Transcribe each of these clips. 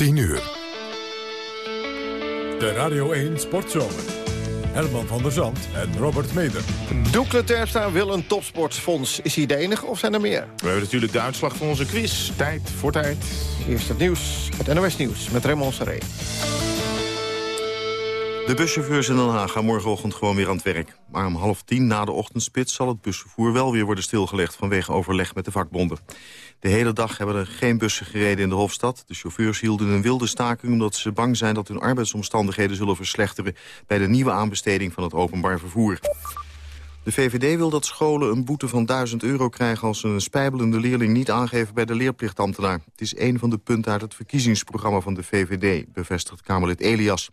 10 uur. De Radio 1 Sportzomer. Herman van der Zand en Robert Meder. Doekle Terpstra wil een topsportsfonds. Is hij de enige of zijn er meer? We hebben natuurlijk de uitslag van onze quiz. Tijd voor tijd. Eerst het nieuws, het NOS Nieuws met Raymond Serré. De buschauffeurs in Den Haag gaan morgenochtend gewoon weer aan het werk. Maar om half tien na de ochtendspits zal het busvervoer wel weer worden stilgelegd... vanwege overleg met de vakbonden. De hele dag hebben er geen bussen gereden in de Hofstad. De chauffeurs hielden een wilde staking omdat ze bang zijn... dat hun arbeidsomstandigheden zullen verslechteren... bij de nieuwe aanbesteding van het openbaar vervoer. De VVD wil dat scholen een boete van 1000 euro krijgen... als ze een spijbelende leerling niet aangeven bij de leerplichtambtenaar. Het is een van de punten uit het verkiezingsprogramma van de VVD... bevestigt Kamerlid Elias.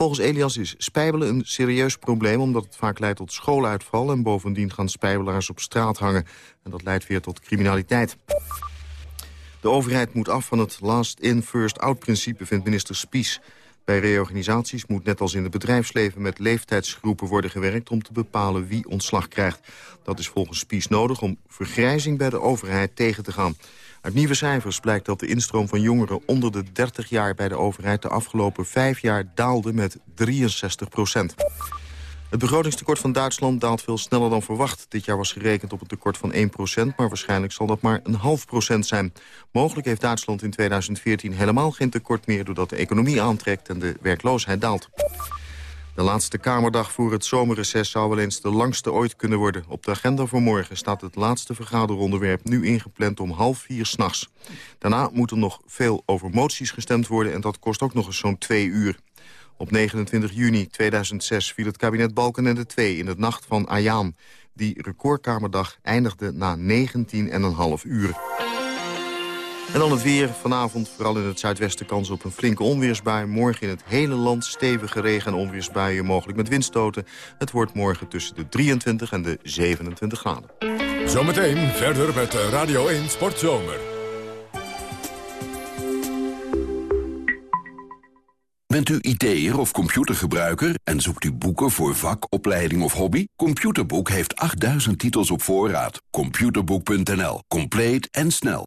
Volgens Elias is spijbelen een serieus probleem... omdat het vaak leidt tot schooluitval... en bovendien gaan spijbelaars op straat hangen. En dat leidt weer tot criminaliteit. De overheid moet af van het last-in, first-out-principe, vindt minister Spies. Bij reorganisaties moet net als in het bedrijfsleven met leeftijdsgroepen worden gewerkt om te bepalen wie ontslag krijgt. Dat is volgens Spies nodig om vergrijzing bij de overheid tegen te gaan. Uit nieuwe cijfers blijkt dat de instroom van jongeren onder de 30 jaar bij de overheid de afgelopen vijf jaar daalde met 63 procent. Het begrotingstekort van Duitsland daalt veel sneller dan verwacht. Dit jaar was gerekend op een tekort van 1% maar waarschijnlijk zal dat maar een half procent zijn. Mogelijk heeft Duitsland in 2014 helemaal geen tekort meer... doordat de economie aantrekt en de werkloosheid daalt. De laatste Kamerdag voor het zomerreces zou wel eens de langste ooit kunnen worden. Op de agenda voor morgen staat het laatste vergaderonderwerp nu ingepland om half vier s'nachts. Daarna moet er nog veel over moties gestemd worden en dat kost ook nog eens zo'n twee uur. Op 29 juni 2006 viel het kabinet Balkenende 2 in de nacht van Ayaan. Die recordkamerdag eindigde na 19,5 uur. En dan het weer. Vanavond vooral in het zuidwesten kans op een flinke onweersbui. Morgen in het hele land stevige regen- en onweersbuien, mogelijk met windstoten. Het wordt morgen tussen de 23 en de 27 graden. Zometeen verder met Radio 1 Sportzomer. Bent u IT'er of computergebruiker en zoekt u boeken voor vak, opleiding of hobby? Computerboek heeft 8000 titels op voorraad. Computerboek.nl. Compleet en snel.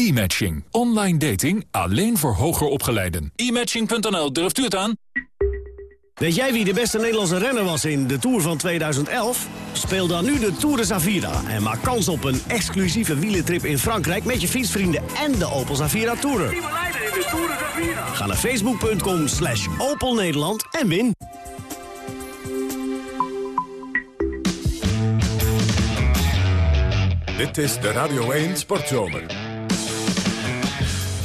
E-matching. Online dating alleen voor hoger opgeleiden. E-matching.nl, durft u het aan? Weet jij wie de beste Nederlandse renner was in de Tour van 2011? Speel dan nu de Tour de Zavira en maak kans op een exclusieve wielentrip in Frankrijk... met je fietsvrienden en de Opel Zavira Tourer. Ga naar facebook.com slash Opel Nederland en win. Dit is de Radio 1 Sportzomer.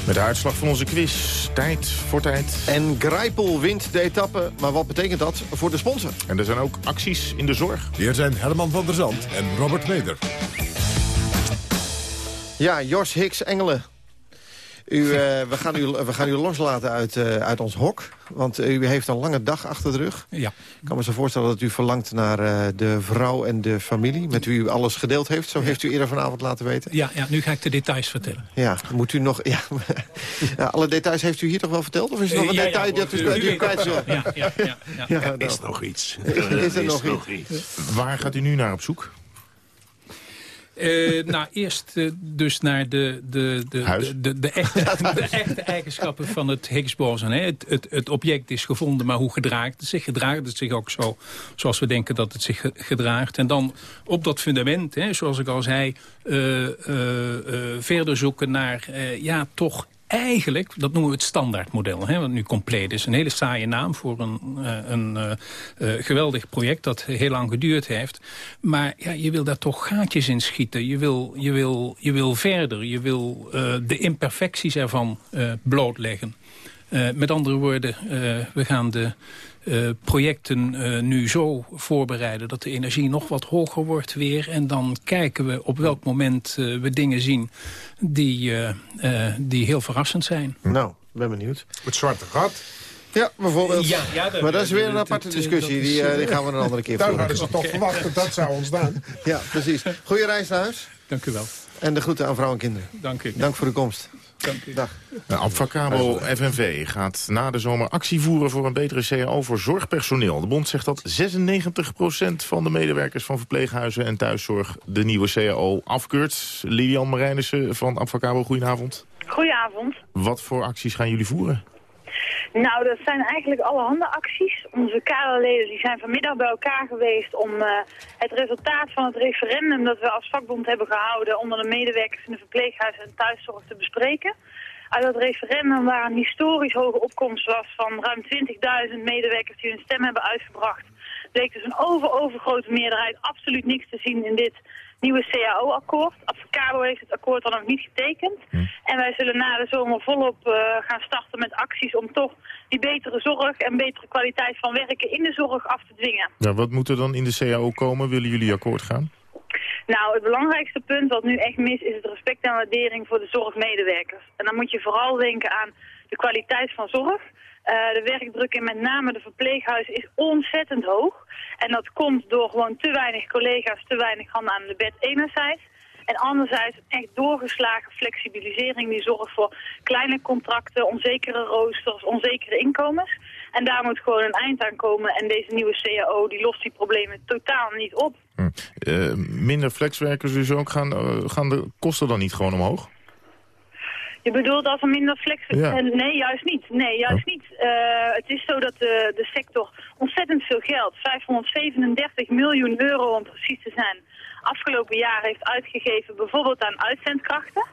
Met de uitslag van onze quiz. Tijd voor tijd. En Grijpel wint de etappe, maar wat betekent dat voor de sponsor? En er zijn ook acties in de zorg. Hier zijn Herman van der Zand en Robert Meder. Ja, Jos Hicks Engelen. U, uh, we, gaan u, we gaan u loslaten uit, uh, uit ons hok. Want u heeft een lange dag achter de rug. Ja. Ik kan me zo voorstellen dat u verlangt naar uh, de vrouw en de familie... met wie u alles gedeeld heeft. Zo heeft u eerder vanavond laten weten. Ja, ja nu ga ik de details vertellen. Ja, moet u nog... Ja, ja, alle details heeft u hier toch wel verteld? Of is er nog een ja, detail dat u, u, u kwijt Ja, ja, ja, ja. ja er is nog iets. Is, is er nog, nog iets? Waar gaat u nu naar op zoek? Uh, nou, eerst uh, dus naar de, de, de, de, de, echte, de echte eigenschappen van het Higgs-boson. Het, het, het object is gevonden, maar hoe gedraagt het zich? Gedraagt het zich ook zo zoals we denken dat het zich gedraagt? En dan op dat fundament, hè, zoals ik al zei, uh, verder zoeken naar ja, toch eigenlijk, dat noemen we het standaardmodel, hè, wat nu compleet is. Een hele saaie naam voor een, uh, een uh, uh, geweldig project dat heel lang geduurd heeft. Maar ja, je wil daar toch gaatjes in schieten. Je wil, je wil, je wil verder, je wil de imperfecties ervan blootleggen. met andere woorden, we gaan de uh, projecten uh, nu zo voorbereiden dat de energie nog wat hoger wordt weer. En dan kijken we op welk moment uh, we dingen zien die, die heel verrassend zijn. Nou, ben benieuwd. Het zwarte gat. Ja, bijvoorbeeld. Ja, ja, maar dat is weer een aparte discussie. Die, die, gaan we een andere keer voeren. Daar hadden ze toch verwacht dat dat zou ontstaan. Ja, precies. Goeie reis naar huis. Dank u wel. En de groeten aan vrouw en kinderen. Dank u. Dank voor de komst. Dank u. Dag. Abfacabo FNV gaat na de zomer actie voeren voor een betere CAO voor zorgpersoneel. De bond zegt dat 96% van de medewerkers van verpleeghuizen en thuiszorg de nieuwe CAO afkeurt. Lilian Marijnissen van Abfacabo, goedenavond. Goedenavond. Wat voor acties gaan jullie voeren? Nou, dat zijn eigenlijk allerhande acties. Onze kaderleden die zijn vanmiddag bij elkaar geweest om uh, het resultaat van het referendum dat we als vakbond hebben gehouden onder de medewerkers in de verpleeghuizen en thuiszorg te bespreken. Uit dat referendum waar een historisch hoge opkomst was van ruim 20.000 medewerkers die hun stem hebben uitgebracht, bleek dus een over-overgrote meerderheid absoluut niks te zien in dit nieuwe CAO-akkoord. Advocabo heeft het akkoord dan nog niet getekend. Hm. En wij zullen na de zomer volop uh, gaan starten met acties om toch die betere zorg en betere kwaliteit van werken in de zorg af te dwingen. Ja, wat moet er dan in de CAO komen? Willen jullie akkoord gaan? Nou, het belangrijkste punt wat nu echt mis is het respect en waardering voor de zorgmedewerkers. En dan moet je vooral denken aan de kwaliteit van zorg. Uh, de werkdruk in met name de verpleeghuizen is ontzettend hoog. En dat komt door gewoon te weinig collega's, te weinig handen aan de bed enerzijds. En anderzijds echt doorgeslagen flexibilisering die zorgt voor kleine contracten, onzekere roosters, onzekere inkomens. En daar moet gewoon een eind aan komen. En deze nieuwe CAO die lost die problemen totaal niet op. Hm. Uh, minder flexwerkers dus ook. Gaan, uh, gaan de kosten dan niet gewoon omhoog? Je bedoelt als er minder flex... Ja. Nee, juist niet. Nee, juist oh. niet. Uh, het is zo dat de, de sector ontzettend veel geld, 537 miljoen euro om precies te zijn, afgelopen jaar heeft uitgegeven bijvoorbeeld aan uitzendkrachten.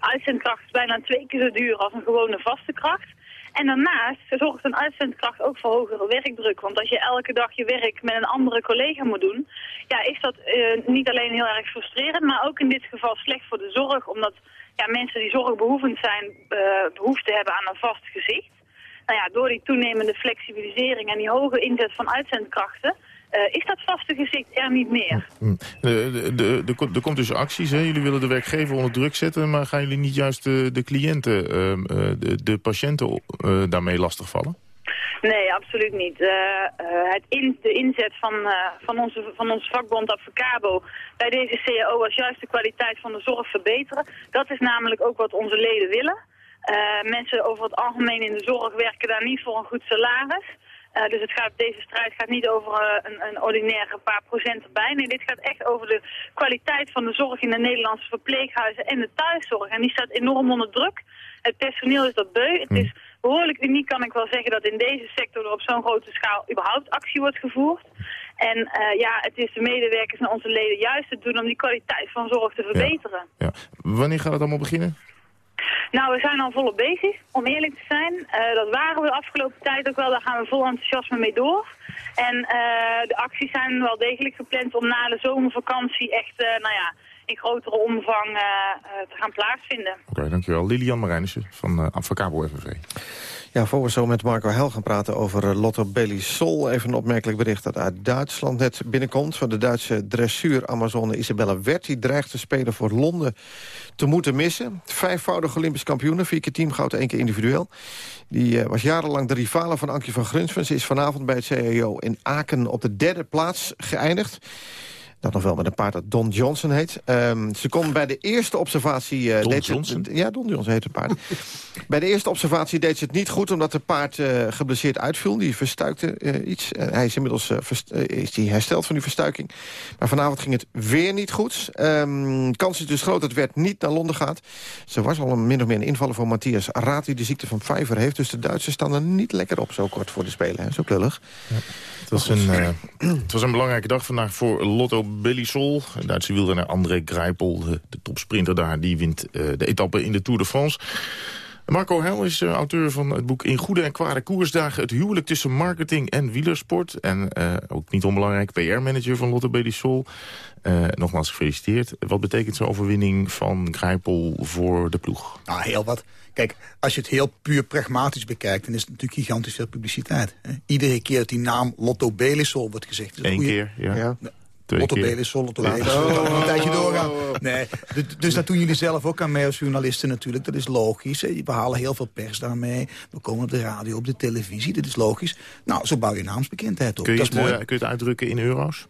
Uitzendkracht is bijna twee keer zo duur als een gewone vaste kracht. En daarnaast zorgt een uitzendkracht ook voor hogere werkdruk. Want als je elke dag je werk met een andere collega moet doen... ja, is dat uh, niet alleen heel erg frustrerend... maar ook in dit geval slecht voor de zorg. Omdat ja, mensen die zorgbehoevend zijn uh, behoefte hebben aan een vast gezicht. Nou ja, door die toenemende flexibilisering en die hoge inzet van uitzendkrachten... Uh, is dat vaste gezicht er niet meer. Hm. Er komt dus acties, hè? jullie willen de werkgever onder druk zetten... maar gaan jullie niet juist de, de cliënten, de, patiënten daarmee lastigvallen? Nee, absoluut niet. Uh, het in, de inzet van, uh, van, onze, van onze vakbond Advocabo bij deze CAO was juist de kwaliteit van de zorg verbeteren. Dat is namelijk ook wat onze leden willen. Uh, mensen over het algemeen in de zorg werken daar niet voor een goed salaris. Uh, dus het gaat, deze strijd gaat niet over uh, een, een ordinaire paar procent erbij. Nee, dit gaat echt over de kwaliteit van de zorg in de Nederlandse verpleeghuizen en de thuiszorg. En die staat enorm onder druk. Het personeel is dat beu. Het is behoorlijk uniek, kan ik wel zeggen, dat in deze sector er op zo'n grote schaal überhaupt actie wordt gevoerd. En uh, ja, het is de medewerkers en onze leden juist te doen om die kwaliteit van zorg te verbeteren. Ja. ja. Wanneer gaat het allemaal beginnen? Nou, we zijn al volop bezig, om eerlijk te zijn. Uh, dat waren we de afgelopen tijd ook wel, daar gaan we vol enthousiasme mee door. En uh, de acties zijn wel degelijk gepland om na de zomervakantie echt, nou ja, in grotere omvang te gaan plaatsvinden. Oké, okay, dankjewel. Lilian Marijnissen van uh, Advocabo FNV. Ja, voor we zo met Marco Hel gaan praten over Lotto Belisol. Even een opmerkelijk bericht dat uit Duitsland net binnenkomt. Van de Duitse dressuur-Amazone Isabella Wert. Die dreigt te spelen voor Londen te moeten missen. Vijfvoudige Olympisch kampioen, vier keer teamgoud, één keer individueel. Die uh, was jarenlang de rivale van Ankie van Grunsven. Ze is vanavond bij het CAO in Aken op de derde plaats geëindigd. Dat nog wel met een paard dat Don Johnson heet. Um, ze kon bij de eerste observatie... Uh, Don deed Johnson? Ze, ja, Don Johnson heet het paard. bij de eerste observatie deed ze het niet goed... omdat het paard uh, geblesseerd uitviel. Die verstuikte uh, iets. hij is inmiddels is die hersteld van die verstuiking. Maar vanavond ging het weer niet goed. Um, kans is dus groot dat het werd niet naar Londen gaat. Ze was al een min of meer een invaller voor Matthias Raad... die de ziekte van Pfeiffer heeft. Dus de Duitsers staan er niet lekker op zo kort voor de Spelen. Hè? Zo klullig. Ja. Het, was een, het was een belangrijke dag vandaag voor Lotto Belisol. De Duitse wielrenner André Greipel, de, de topsprinter daar... die wint uh, de etappe in de Tour de France. Marco Hel is uh, auteur van het boek In Goede en Kwade Koersdagen... het huwelijk tussen marketing en wielersport. En uh, ook niet onbelangrijk, PR-manager van Lotte Belisol. nogmaals gefeliciteerd. Wat betekent zo'n overwinning van Greipel voor de ploeg? Nou, heel wat. Kijk, als je het heel puur pragmatisch bekijkt... dan is het natuurlijk gigantisch veel publiciteit. Hè? Iedere keer dat die naam Lotto Belisol wordt gezegd... Eén keer, ja. ja Lotto Belisol, Lotto Belisol, een tijdje doorgaan. Nee, dus dat doen jullie zelf ook aan mee als journalisten natuurlijk. Dat is logisch. We halen heel veel pers daarmee. We komen op de radio, op de televisie. Dat is logisch. Nou, zo bouw je naamsbekendheid op. Kun je, dat is mooi. kun je het uitdrukken in euro's?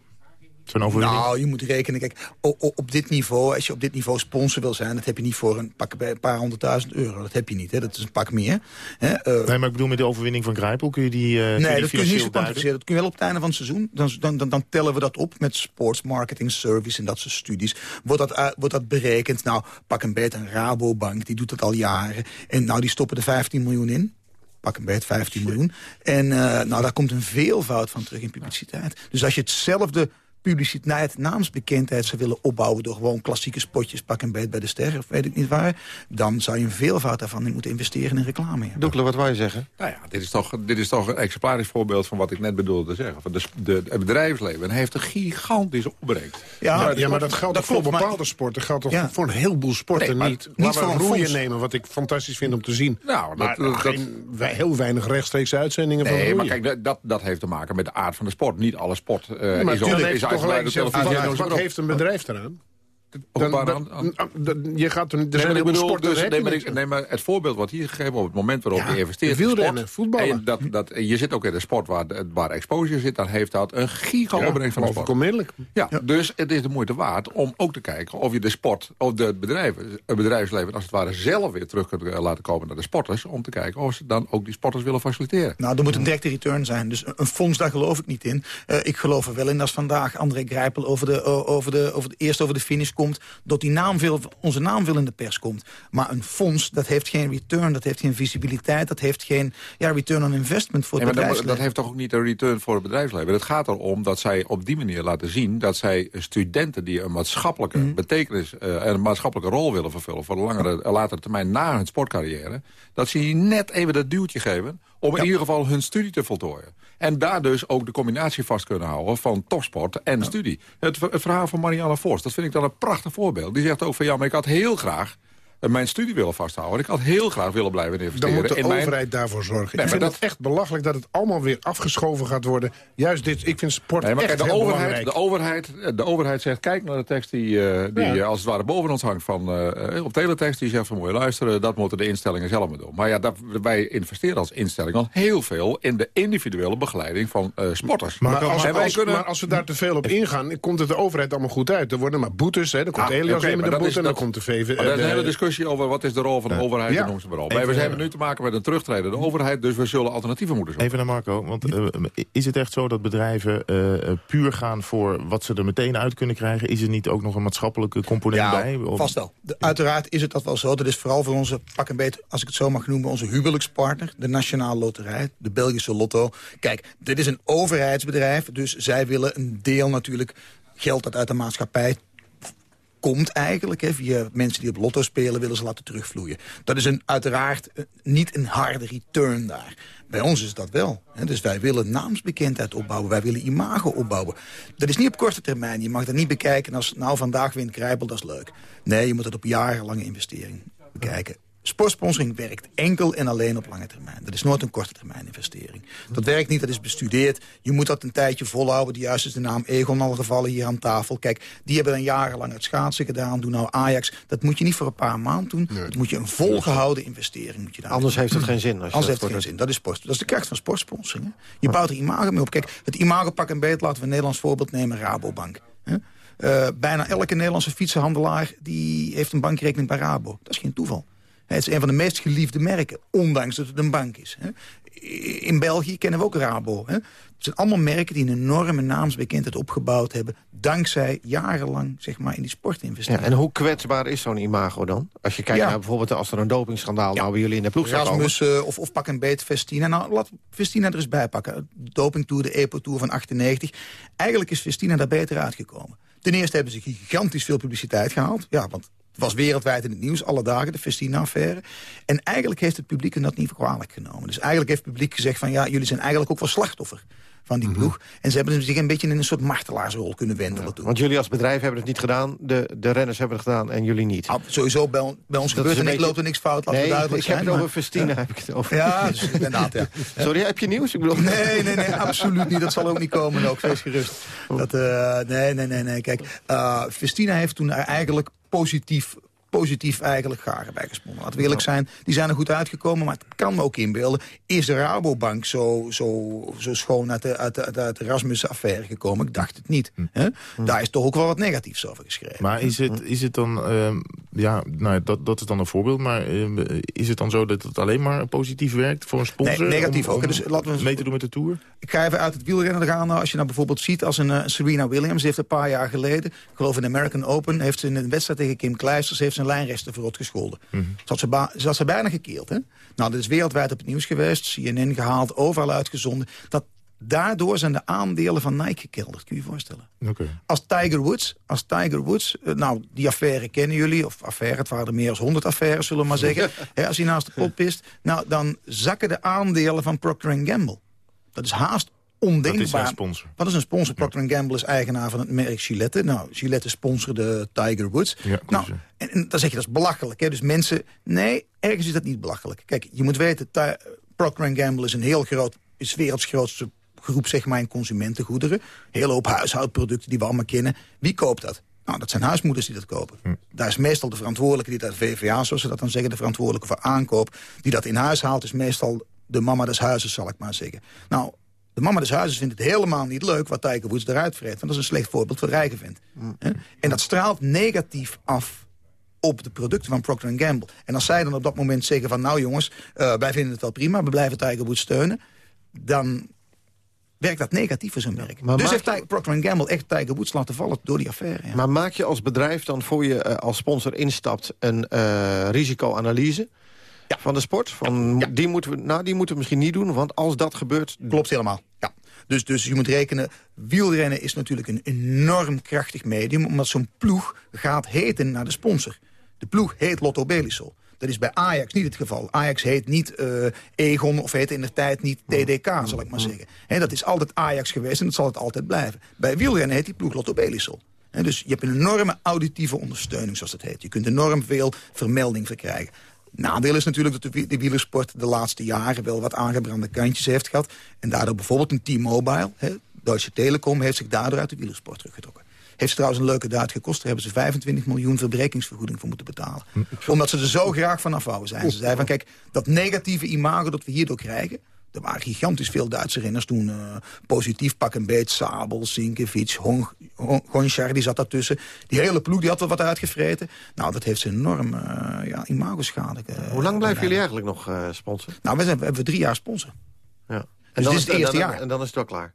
Nou, je moet rekenen. Kijk, op dit niveau, als je op dit niveau sponsor wil zijn... dat heb je niet voor een, pak, een paar honderdduizend euro. Dat heb je niet, hè? dat is een pak meer. Hè? Uh, nee, maar ik bedoel met de overwinning van Grijpel, kun je die uh, Nee, die dat kun je niet zo kwantificeren. Dat kun je wel op het einde van het seizoen. Dan, dan, dan, dan, tellen we dat op met sports marketing service en dat soort studies. Wordt dat, uh, wordt dat berekend? Nou, pak een beet een Rabobank, die doet dat al jaren. En nou, die stoppen er 15 miljoen in pak een beet 15 miljoen. En uh, nou, daar komt een veelvoud van terug in publiciteit. Dus als je hetzelfde publiciteit, naamsbekendheid zou willen opbouwen... door gewoon klassieke spotjes, pak een beet bij de ster, of weet ik niet waar... dan zou je een veelvoud daarvan in moeten investeren in reclame. Ja. Doekle, wat wou je zeggen? Nou ja, dit is toch, dit is toch een exemplarisch voorbeeld van wat ik net bedoelde te zeggen. Van de, de, het bedrijfsleven heeft een gigantische opbrengst. Ja, ja, maar dat geldt dat voor bepaalde sporten. geldt toch ja. voor een heleboel sporten nee, niet. Niet voor roeien nemen, wat ik fantastisch vind om te zien. Nou, dat, maar, dat, dat, heel weinig rechtstreeks uitzendingen nee, van Nee, maar kijk, dat, dat heeft te maken met de aard van de sport. Niet alle sport uh, maar is, is toch Wat heeft een bedrijf eraan? Dan, dan, dan, je gaat er, er nee, bedoel, dus, nee, maar ik, nee, maar het voorbeeld wat hier gegeven op het moment waarop ja, je investeert wielrennen, voetballen. En dat, dat, je zit ook in de sport waar, waar exposure zit, dan heeft dat een giga ja, opbrengst van de sport. onmiddellijk. Ja, ja, dus het is de moeite waard om ook te kijken of je de sport, of de bedrijven, het bedrijfsleven als het ware zelf weer terug kunt eh, laten komen naar de sporters, om te kijken of ze dan ook die sporters willen faciliteren. Nou, er moet een directe return zijn, dus een fonds daar geloof ik niet in. Uh, ik geloof er wel in als vandaag André Grijpel over de, over de, over de, eerst over de finish komt, dat die naam veel, onze naam veel in de pers komt. Maar een fonds, dat heeft geen return, dat heeft geen visibiliteit... dat heeft geen ja, return on investment voor het nee, bedrijfsleven. Dat, heeft toch ook niet een return voor het bedrijfsleven? Het gaat erom dat zij op die manier laten zien... dat zij studenten die een maatschappelijke mm. betekenis... Uh, en een maatschappelijke rol willen vervullen... voor de langere, uh, latere termijn na hun sportcarrière... dat ze net even dat duwtje geven om in ieder geval hun studie te voltooien. En daar dus ook de combinatie vast kunnen houden van topsport en studie. Het, het, verhaal van Marianne Vos, dat vind ik dan een prachtig voorbeeld. Die zegt ook van ja, maar ik had heel graag mijn studie willen vasthouden. Ik had heel graag willen blijven investeren. Dan moet de overheid daarvoor zorgen. Nee, ik vind dat... het echt belachelijk dat het allemaal weer afgeschoven gaat worden. Juist dit, ik vind sport nee, maar echt de overheid, belangrijk. De overheid, de overheid zegt, kijk naar de tekst die, uh, die ja. als het ware boven ons hangt van, uh, op teletext. Die zegt van, moet je luisteren, dat moeten de instellingen zelf maar doen. Maar ja, dat, wij investeren als instelling al heel veel in de individuele begeleiding van uh, sporters. Maar, maar, als, als, als, kunnen... maar, als, we daar te veel op ingaan, komt het de overheid allemaal goed uit. Er worden maar boetes, hè. dan komt ah, Elias okay, met de boete en dan komt de VV... Dat is een hele discussie over wat is de rol van de overheid ja. en noem ze maar op. we hebben nu te maken met een terugtredende overheid, dus we zullen alternatieven moeten zoeken. Even naar Marco, want uh, is het echt zo dat bedrijven uh, puur gaan voor wat ze er meteen uit kunnen krijgen? Is er niet ook nog een maatschappelijke component ja, bij? Of? vast wel. De, uiteraard is het dat wel zo. Dat is vooral voor onze, pak een beetje, als ik het zo mag noemen, onze huwelijkspartner, de Nationale Loterij, de Belgische Lotto. Kijk, dit is een overheidsbedrijf, dus zij willen een deel natuurlijk geld dat uit de maatschappij komt eigenlijk. Hè, via mensen die op lotto spelen willen ze laten terugvloeien. Dat is een, uiteraard uh, niet een harde return daar. Bij ons is dat wel. Hè. Dus wij willen naamsbekendheid opbouwen. Wij willen imago opbouwen. Dat is niet op korte termijn. Je mag dat niet bekijken als nou vandaag wint Krijbel, dat is leuk. Nee, je moet het op jarenlange investering bekijken. Sportsponsoring werkt enkel en alleen op lange termijn. Dat is nooit een korte termijn investering. Dat werkt niet, dat is bestudeerd. Je moet dat een tijdje volhouden. Die juist is de naam Egon al gevallen hier aan tafel. Kijk, die hebben dan jarenlang het schaatsen gedaan. Doen nou Ajax. Dat moet je niet voor een paar maanden doen. Nee. Dat moet je een volgehouden investering moet je daar Anders doen. heeft het geen zin. Als Anders heeft het geen zin. Dat is, sport. dat is de kracht van sportsponsoring. Je bouwt er imago mee op. Kijk, het imago pak een beet. Laten we een Nederlands voorbeeld nemen. Rabobank. Uh, bijna elke Nederlandse fietsenhandelaar die heeft een bankrekening bij Rabo. Dat is geen toeval. Het is een van de meest geliefde merken, ondanks dat het een bank is. In België kennen we ook Rabo. Het zijn allemaal merken die een enorme naamsbekendheid opgebouwd hebben... dankzij jarenlang zeg maar, in die sport investeren. Ja, en hoe kwetsbaar is zo'n imago dan? Als je kijkt ja. naar bijvoorbeeld als er een dopingschandaal... Ja. nou bij jullie in de ploeg zou Rasmus, uh, of, of pak een beet Festina. Nou, laat Festina er eens bij pakken. Dopingtour, de EPO-tour van 98. Eigenlijk is Festina daar beter uitgekomen. Ten eerste hebben ze gigantisch veel publiciteit gehaald. Ja, want was wereldwijd in het nieuws, alle dagen, de Festina-affaire. En eigenlijk heeft het publiek hem dat niet kwalijk genomen. Dus eigenlijk heeft het publiek gezegd van... ja, jullie zijn eigenlijk ook wel slachtoffer van die mhm. ploeg. En ze hebben zich een beetje in een soort martelaarsrol kunnen wendelen. Ja, want jullie als bedrijf hebben het niet gedaan, de, de renners hebben het gedaan en jullie niet. Ah, sowieso, bij, bij ons gebeurt er niks, loopt er niks fout, laten nee, duidelijk ik heb het over Festina, heb ik het over. Ja, dus, inderdaad, ja. Sorry, heb je nieuws? Ik bedoel... Nee, nee, nee, absoluut niet. Dat zal ook niet komen, ook, wees gerust. Dat, uh, nee, nee, nee, nee, kijk, uh, Festina heeft toen eigenlijk positief positief eigenlijk garen bijgesponnen. Laten we eerlijk zijn, die zijn er goed uitgekomen. Maar het kan me ook inbeelden. Is de Rabobank zo, zo, zo schoon uit de, uit de, uit de Rasmus-affaire gekomen? Ik dacht het niet. Hm. Hm. Daar is toch ook wel wat negatiefs over geschreven. Maar is het, is het dan... Uh, ja, nou, dat, dat is dan een voorbeeld. Maar uh, is het dan zo dat het alleen maar positief werkt voor een sponsor? Nee, negatief om, ook. Dus laten we mee te doen met de Tour? Ik ga even uit het wielrennen gaan. Als je nou bijvoorbeeld ziet als een uh, Serena Williams... heeft een paar jaar geleden, ik geloof in de American Open... heeft ze in een wedstrijd tegen Kim Kleisters... heeft zijn lijnresten verrot gescholden. Mm -hmm. ze, ze, ze bijna gekeeld. Hè? Nou, dat is wereldwijd op het nieuws geweest. CNN gehaald, overal uitgezonden. Dat Daardoor zijn de aandelen van Nike gekelderd, kun je je voorstellen. Okay. Als Tiger Woods, als Tiger Woods, eh, nou, die affaire kennen jullie, of affaire, het waren er meer dan 100 affaires, zullen we maar zeggen. als hij naast de pot pist, nou, dan zakken de aandelen van Procter Gamble. Dat is haast ondenkbaar. Dat is een sponsor. Wat is een sponsor? Procter Gamble is eigenaar van het merk Gillette. Nou, Gillette sponsorde Tiger Woods. Ja, nou, en, dan zeg je, dat is belachelijk. Hè? Dus mensen, nee, ergens is dat niet belachelijk. Kijk, je moet weten, Procter Gamble is een heel groot, is werelds grootste groep zeg maar, in consumentengoederen. Hele hoop huishoudproducten die we allemaal kennen. Wie koopt dat? Nou, dat zijn huismoeders die dat kopen. Hm. Daar is meestal de verantwoordelijke, die dat VVA, zoals ze dat dan zeggen... de verantwoordelijke voor aankoop, die dat in huis haalt... is meestal de mama des huizes, zal ik maar zeggen. Nou, de mama des huizes vindt het helemaal niet leuk wat Tiger Woods eruit vreet. Want dat is een slecht voorbeeld voor rijken vindt. Hm. En dat straalt negatief af op de producten van Procter Gamble. En als zij dan op dat moment zeggen van... nou jongens, uh, wij vinden het wel prima, we blijven Tiger Woods steunen... dan werkt dat negatief voor zo'n merk. Dus heeft Procter Gamble echt Tiger Woods laten vallen door die affaire. Ja. Maar maak je als bedrijf dan voor je uh, als sponsor instapt een uh, risicoanalyse? Ja. Van de sport? Van, Die, moeten we, nou, die moeten we misschien niet doen, want als dat gebeurt... Klopt helemaal, ja. Dus, dus je moet rekenen, wielrennen is natuurlijk een enorm krachtig medium... omdat zo'n ploeg gaat heten naar de sponsor. De ploeg heet Lotto Belisol. Dat is bij Ajax niet het geval. Ajax heet niet uh, Egon of heet in de tijd niet TDK, zal ik maar zeggen. He, dat is altijd Ajax geweest en dat zal het altijd blijven. Bij wielrennen heet die ploeg Lotto Belisol. dus je hebt een enorme auditieve ondersteuning, zoals dat heet. Je kunt enorm veel vermelding verkrijgen. Nadeel is natuurlijk dat de, de wielersport de laatste jaren wel wat aangebrande kantjes heeft gehad. En daardoor bijvoorbeeld een T-Mobile, Deutsche Telekom, heeft zich daardoor uit de wielersport teruggetrokken. Heeft trouwens een leuke daad gekost. Daar hebben ze 25 miljoen verbrekingsvergoeding voor moeten betalen. Hm, Omdat ze er zo graag van afhouden zijn. Ze zeiden van kijk, dat negatieve imago dat we hierdoor krijgen... Er waren gigantisch veel Duitse renners toen. Uh, positief pak een beet, Sabel, Sinkevic, Hon, Honchar, die zat daartussen. Die hele ploeg die had wel wat uitgevreten. Nou, dat heeft ze enorm uh, ja, imago-schade. Uh, Hoe lang blijven jullie eigenlijk nog sponsor? Nou, we, zijn, we hebben drie jaar sponsor. Ja. En dus dan is het eerste jaar. En dan is het wel klaar?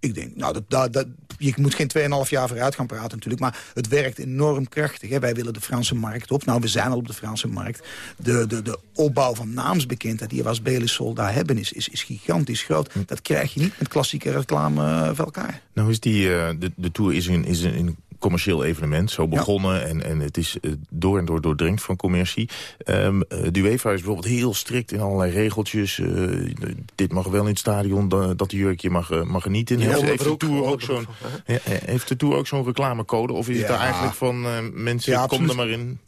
Ik denk, nou, dat, dat, dat, je moet geen 2,5 jaar vooruit gaan praten natuurlijk. Maar het werkt enorm krachtig. Hè. Wij willen de Franse markt op. Nou, we zijn al op de Franse markt. De, de, de opbouw van naamsbekendheid die we als Belisol daar hebben... Is, is, is gigantisch groot. Hm. Dat krijg je niet met klassieke reclame uh, van elkaar. Nou is die, uh, de, de Tour is in, is in commercieel evenement, zo begonnen. En, en het is uh, door en door doordrenkt van commercie. Um, de UEFA is bijvoorbeeld heel strikt in allerlei regeltjes. Uh, dit mag wel in het stadion, dat jurkje mag, mag er niet in. Heeft, heeft, de Tour ook zo'n heeft de Tour ook zo'n reclamecode? Of is ja. het er eigenlijk van mensen, ja, kom er maar in?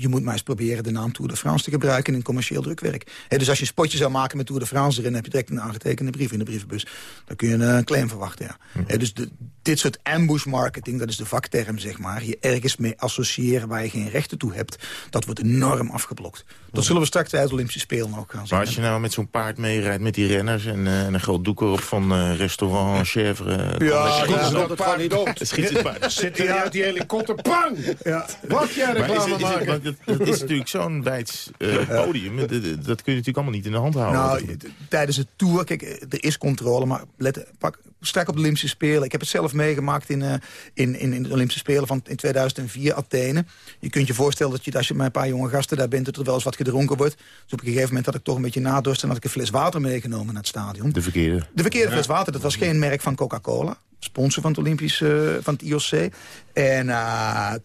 je moet maar eens proberen de naam Tour de France te gebruiken in commercieel drukwerk. dus als je een spotje zou maken met Tour de France erin... heb je direct een aangetekende brief in de brievenbus. Dan kun je een claim verwachten, ja. dus de, dit soort ambush marketing, dat is de vakterm, zeg maar. Je ergens mee associëren waar je geen rechten toe hebt. Dat wordt enorm afgeblokt. Dat zullen we straks tijdens de Olympische Spelen ook gaan zien. Maar als je nou met zo'n paard meerijdt met die renners... en, uh, een groot doek erop van uh, restaurant, chèvre... Uh, ja, ja dat het paard niet op. Schiet het paard. Zit hij uit die helikopter, pang! Ja. Wat jij reclame maken? Dat, is natuurlijk zo'n wijds podium. Dat, dat, kun je natuurlijk allemaal niet in de hand houden. Nou, tijdens het tour, kijk, er is controle, maar let, pak, strak op de Olympische Spelen. Ik heb het zelf meegemaakt in, uh, in, in, in de Olympische Spelen van in 2004 Athene. Je kunt je voorstellen dat je als je met een paar jonge gasten daar bent... dat er wel eens wat gedronken wordt. Dus op een gegeven moment had ik toch een beetje nadorst... en had ik een fles water meegenomen naar het stadion. De verkeerde? De verkeerde fles water. Dat was geen merk van Coca-Cola. Sponsor van het Olympisch, van het IOC. En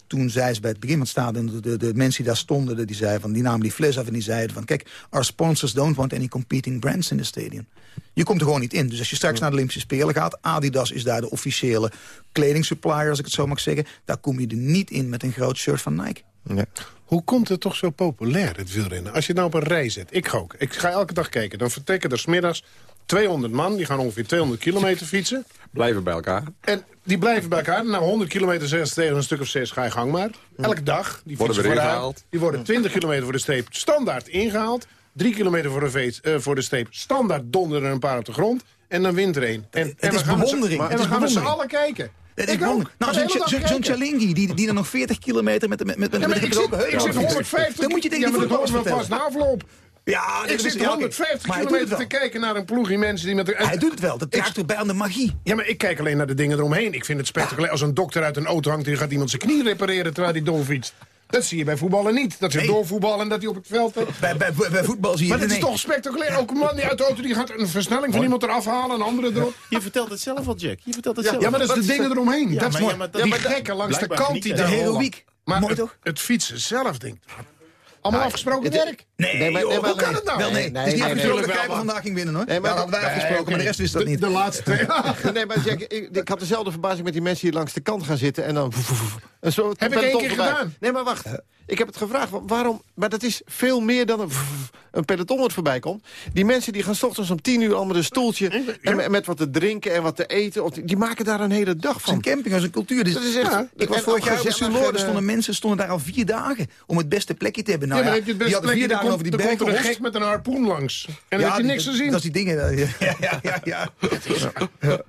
toen zei ze bij het begin van het stadion, de, de, de, mensen die daar stonden, die, zeiden van, die namen die fles af en die zeiden van, kijk, our sponsors don't want any competing brands in the stadium. Je komt er gewoon niet in. Dus als je straks naar de Olympische Spelen gaat... Adidas is daar de officiële kledingsupplier, als ik het zo mag zeggen... daar kom je er niet in met een groot shirt van Nike. Ja. Hoe komt het toch zo populair, het wielrennen? Als je nou op een rij zet. Ik ga ook. Ik ga elke dag kijken. Dan vertrekken er smiddags 200 man. Die gaan ongeveer 200 kilometer fietsen. Blijven bij elkaar. En die blijven bij elkaar. Nou, 100 kilometer zes tegen een stuk of zes ga je gang maar. Elke dag. Die worden weer ingehaald. Die worden 20 kilometer voor de streep standaard ingehaald. Drie kilometer voor de, veet, uh, voor de streep standaard donderen een paar op de grond. En dan wint er één. En, het en is bewondering. En dan gaan we z'n allen kijken. ik ook. Nou, zo'n zo Chalingi, die, die dan nog 40 kilometer met, met, met, met, ja, met ik, zit, ik zit 150. Dan moet je tegen ja, die voetballers wel vast na afloop. Ja, ik zit 150 ja, kilometer te kijken naar een ploegje mensen die met... De, hij doet het wel, dat draagt erbij aan de magie. Ja, maar ik kijk alleen naar de dingen eromheen. Ik vind het spectaculair als een dokter uit een auto hangt... en gaat iemand zijn knie repareren terwijl hij doorfietst. Dat zie je bij voetballen niet. Dat ze nee. doorvoetballen en dat hij op het veld... Bij, bij, bij voetbal zie je Maar het is toch spectaculair. Ook een man die uit de auto die gaat een versnelling van iemand eraf halen... een andere erop. Je vertelt het zelf al, Jack. Je vertelt het zelf. Ja, maar dat is de dingen eromheen. dat is mooi. die gekken langs de kant die de heroïek. Maar Mooi toch? Het fietsen zelf, denkt. Allemaal nou, afgesproken werk? Nee, nee, maar, joh, hoe kan het nou? Wel, nee, het is niet afgesproken dat Kuiper vandaag ging winnen, hoor. Nee, maar dat hadden wij afgesproken, maar de rest wist dat niet. De laatste twee. nee, maar Jack, ik, ik, had dezelfde verbazing met die mensen die langs de kant gaan zitten... en dan... En zo, Heb ik één keer gedaan. Nee, maar wacht. Ik heb het gevraagd, waarom... Maar dat is veel meer dan een, een peloton wat voorbij komt. Die mensen die gaan s ochtends om tien uur allemaal een stoeltje... En met wat te drinken en wat te eten. Die maken daar een hele dag van. Het is een camping, als een cultuur. Dus, dat is echt, ja, ik was vorig jaar op Suloor, er stonden mensen stonden daar al vier dagen... om het beste plekje te hebben. Nou, ja, je die hadden vier dagen over die berg. Er een gek met een harpoen langs. En dan heb je niks te zien. Dat is die dingen. Ja, ja, ja. ja.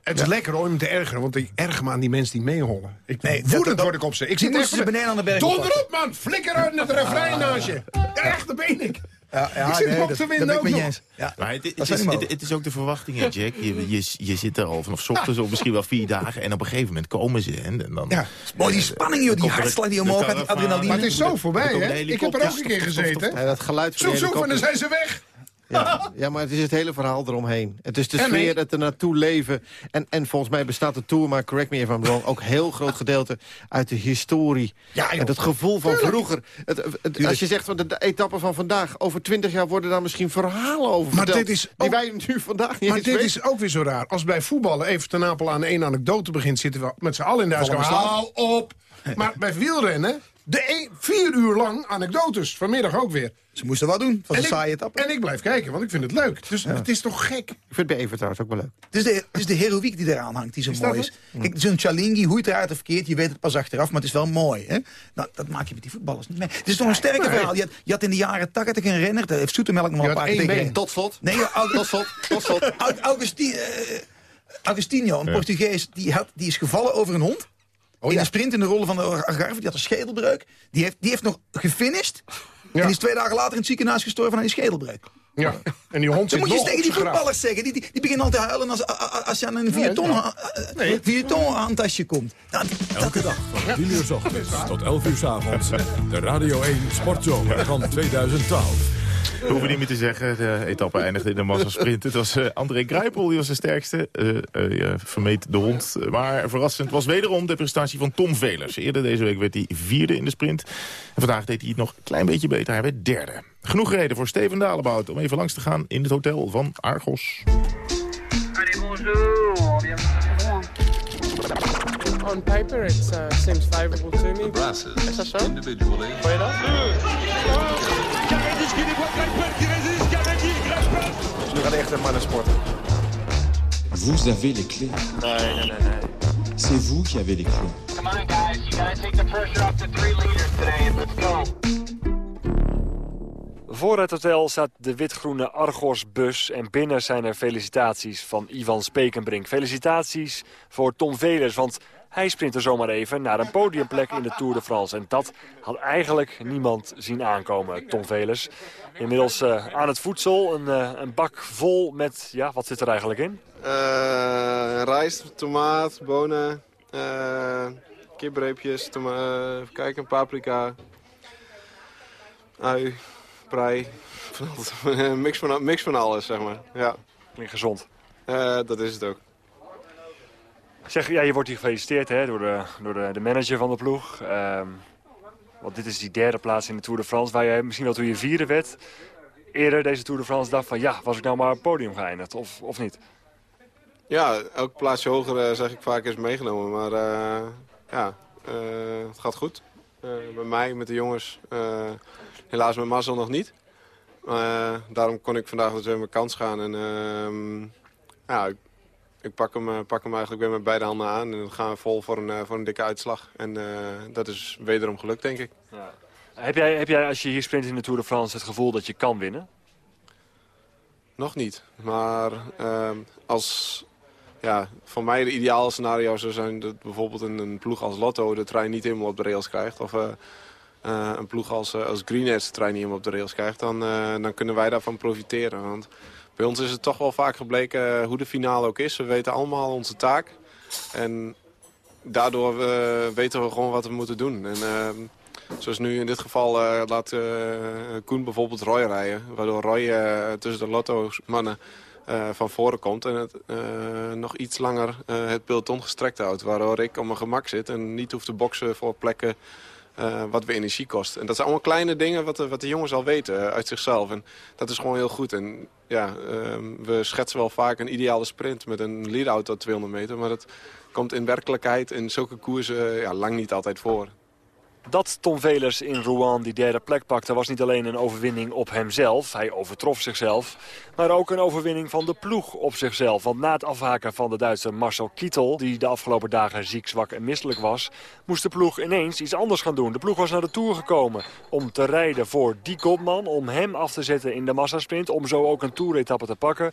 Het is lekker om te ergeren, want ik erger me aan die mensen die meehollen. Ik, nee, woedend word ik op ze. Ik zie ze beneden aan de berg. Donder op, man! Flikker uit de refrein naast je. Echt, daar ben ik. Ja, ja, ik zit nee, op te winnen ook nog. Ja. Maar het, het, is, het, het, is ook de verwachting, Jack. Je, je, je zit er al vanaf ochtends of misschien wel vier dagen. En op een gegeven moment komen ze. En, dan, ja. Mooi, die spanning, joh, die hartslag die omhoog gaat, die adrenaline. Maar het is zo voorbij, hè? Ik heb er ook een keer gezeten. Ja, dat geluid van Zoef, en dan zijn ze weg. Ja, ja, maar het is het hele verhaal eromheen. Het is de sfeer, het er naartoe leven. En, en volgens mij bestaat de Tour, maar correct me if I'm wrong... ook heel groot gedeelte uit de historie. Ja, en het gevoel van vroeger. Het, als je zegt van de, etappen van vandaag... over twintig jaar worden daar misschien verhalen over maar dit is die wij nu vandaag niet Maar dit is ook weer zo raar. Als bij voetballen even ten Napel aan één anekdote begint... zitten we met z'n allen in de huiskamer. Hou op! Maar bij wielrennen de een, vier uur lang anekdotes. Vanmiddag ook weer. Ze moesten wat doen. Het was een saaie etappe. En ik blijf kijken, want ik vind het leuk. Dus het is toch gek? Ik vind het bij Evert trouwens ook wel leuk. Het is de, het is de heroïek die eraan hangt, die zo mooi is. Kijk, zo'n Chalingi, hoe het eruit of verkeerd, je weet het pas achteraf, maar het is wel mooi. Hè? Nou, dat maak je met die voetballers niet mee. Het is toch een sterke verhaal. Je had, je had, in de jaren 80 een renner, daar heeft Zoetemelk nog wel een paar keer tegen. Tot slot. Nee, tot slot. Tot slot. Augustino, uh, Augustinho, een Portugees, die, had, die is gevallen over een hond. Oh, in de sprint in de rol van de Algarve. Die had een schedelbreuk. Die heeft, die heeft nog gefinished. En die is twee dagen later in het ziekenhuis gestorven aan die schedelbreuk. Ja, en die hond zit moet je tegen die voetballers zeggen. Die, die, die beginnen al te huilen als, als je aan een 4 ton, nee, handtasje komt. Nou, Elke dag van 10 uur s ochtends tot 11 uur s avonds. De Radio 1 Sportzomer van 2012. We hoeven niet meer te zeggen, de etappe eindigde in de massasprint. Het was uh, André Grijpel, die was de sterkste. Uh, uh, vermeet de hond. Maar verrassend was wederom de prestatie van Tom Velers. Eerder deze week werd hij vierde in de sprint. En vandaag deed hij het nog een klein beetje beter. Hij werd derde. Genoeg reden voor Steven Dalebout om even langs te gaan in het hotel van Argos. On paper, it uh, seems favorable to me. Is dat zo? Individually. Nu gaat echt een mannensport. Vous avez les clés. Nee, nee, nee, nee. C'est vous qui avez les clés. Come on, guys. You gotta take the pressure off the three leaders today. Let's go. Voor het hotel staat de wit-groene Argos-bus en binnen zijn er felicitaties van Ivan Spekenbrink. Felicitaties voor Tom Velers, want hij sprint er zomaar even naar een podiumplek in de Tour de France. En dat had eigenlijk niemand zien aankomen, Tom Velers. Inmiddels uh, aan het voedsel, een, uh, een, bak vol met, ja, wat zit er eigenlijk in? Uh, rijst, tomaat, bonen, kipreepjes, even kijken, paprika, ui, prei. mix, van, mix van alles, zeg maar. Ja. Klinkt gezond. dat is het ook. Zeg, ja, je wordt hier gefeliciteerd hè, door, de, door de, de manager van de ploeg. Ehm, want dit is die derde plaats in de Tour de France... waar je misschien wel toen je vierde werd... eerder deze Tour de France dacht van... ja, was ik nou maar op het podium geëindigd, of, of niet? Ja, elk plaatsje hoger uh, zeg ik vaak is meegenomen. Maar uh, ja, uh, het gaat goed. bij mij, met de jongens. helaas met Marcel nog niet. daarom kon ik vandaag dus weer mijn kans gaan. En ehm, ja, ik, pak, hem, pak hem eigenlijk weer met beide handen aan. En dan gaan we vol voor een, voor een dikke uitslag. En dat is wederom gelukt, denk ik. Ja. Heb, jij, heb jij, als je hier sprint in de Tour de France, het gevoel dat je kan winnen? Nog niet. Maar ehm, als ja, voor mij de ideale scenario zou zijn dat bijvoorbeeld een, een ploeg als Lotto de trein niet helemaal op de rails krijgt. Of uh, uh, een ploeg als, uh, als Green Edge de trein niet helemaal op de rails krijgt. Dan, dan kunnen wij daarvan profiteren. Want bij ons is het toch wel vaak gebleken hoe de finale ook is. We weten allemaal onze taak. En daardoor weten we gewoon wat we moeten doen. En, zoals nu in dit geval laat Koen bijvoorbeeld Roy rijden. Waardoor Roy tussen de Lotto-mannen van voren komt en het nog iets langer het peloton gestrekt houdt. Waardoor ik op mijn gemak zit en niet hoef te boksen voor plekken wat weer energie kost. En dat zijn allemaal kleine dingen wat de, wat de jongens al weten uit zichzelf. En dat is gewoon heel goed. En ja, we schetsen wel vaak een ideale sprint met een lead-out 200 meter. Maar dat komt in werkelijkheid in zulke koersen ja, lang niet altijd voor. Dat Tom Velers in Rouen die derde plek pakte was niet alleen een overwinning op hemzelf. Hij overtrof zichzelf. Maar ook een overwinning van de ploeg op zichzelf. Want na het afhaken van de Duitse Marcel Kittel... die de afgelopen dagen ziek, zwak en misselijk was... moest de ploeg ineens iets anders gaan doen. De ploeg was naar de Tour gekomen om te rijden voor die kopman... om hem af te zetten in de massasprint... om zo ook een Tour-etappe te pakken.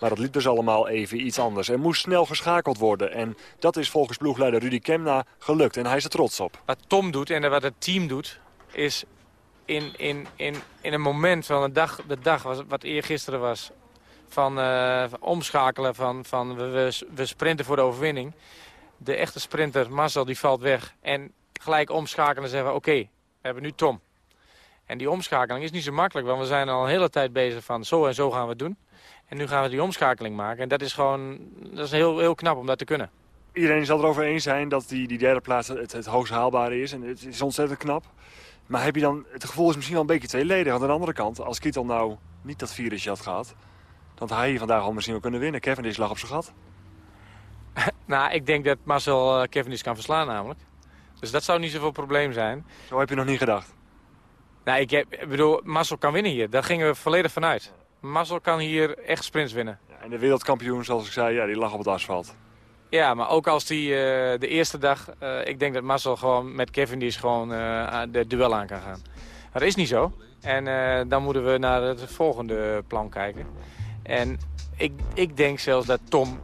Maar dat liep dus allemaal even iets anders. Er moest snel geschakeld worden. En dat is volgens ploegleider Rudy Kemna gelukt. En hij is er trots op. Wat Tom doet en wat het team doet... is in, in, in, in een moment van de dag, de dag was, wat eergisteren was... van uh, omschakelen, van, van we, we sprinten voor de overwinning. De echte sprinter, Marcel, die valt weg. En gelijk omschakelen en zeggen oké, we hebben nu Tom. En die omschakeling is niet zo makkelijk, want we zijn al een hele tijd bezig van zo en zo gaan we het doen. En nu gaan we die omschakeling maken. En dat is gewoon dat is heel, heel knap om dat te kunnen. Iedereen zal erover eens zijn dat die, die derde plaats het, het hoogst haalbare is. En het is ontzettend knap. Maar heb je dan, het gevoel is misschien wel een beetje tweeledig. Want aan de andere kant, als Kittel nou niet dat virusje had gehad... dan had hij hier vandaag al misschien wel kunnen winnen. Kevin is lag op zijn gat. nou, ik denk dat Marcel Kevin is kan verslaan namelijk. Dus dat zou niet zoveel probleem zijn. Zo heb je nog niet gedacht? Nou, ik, heb, ik bedoel, Marcel kan winnen hier. Daar gingen we volledig vanuit. Marcel kan hier echt sprints winnen. Ja, en de wereldkampioen, zoals ik zei, ja, die lag op het asfalt. Ja, maar ook als die uh, de eerste dag... Uh, ik denk dat Marcel gewoon met Kevin die is gewoon uh, de duel aan kan gaan. Maar dat is niet zo. En dan moeten we naar het volgende plan kijken. En ik, ik denk zelfs dat Tom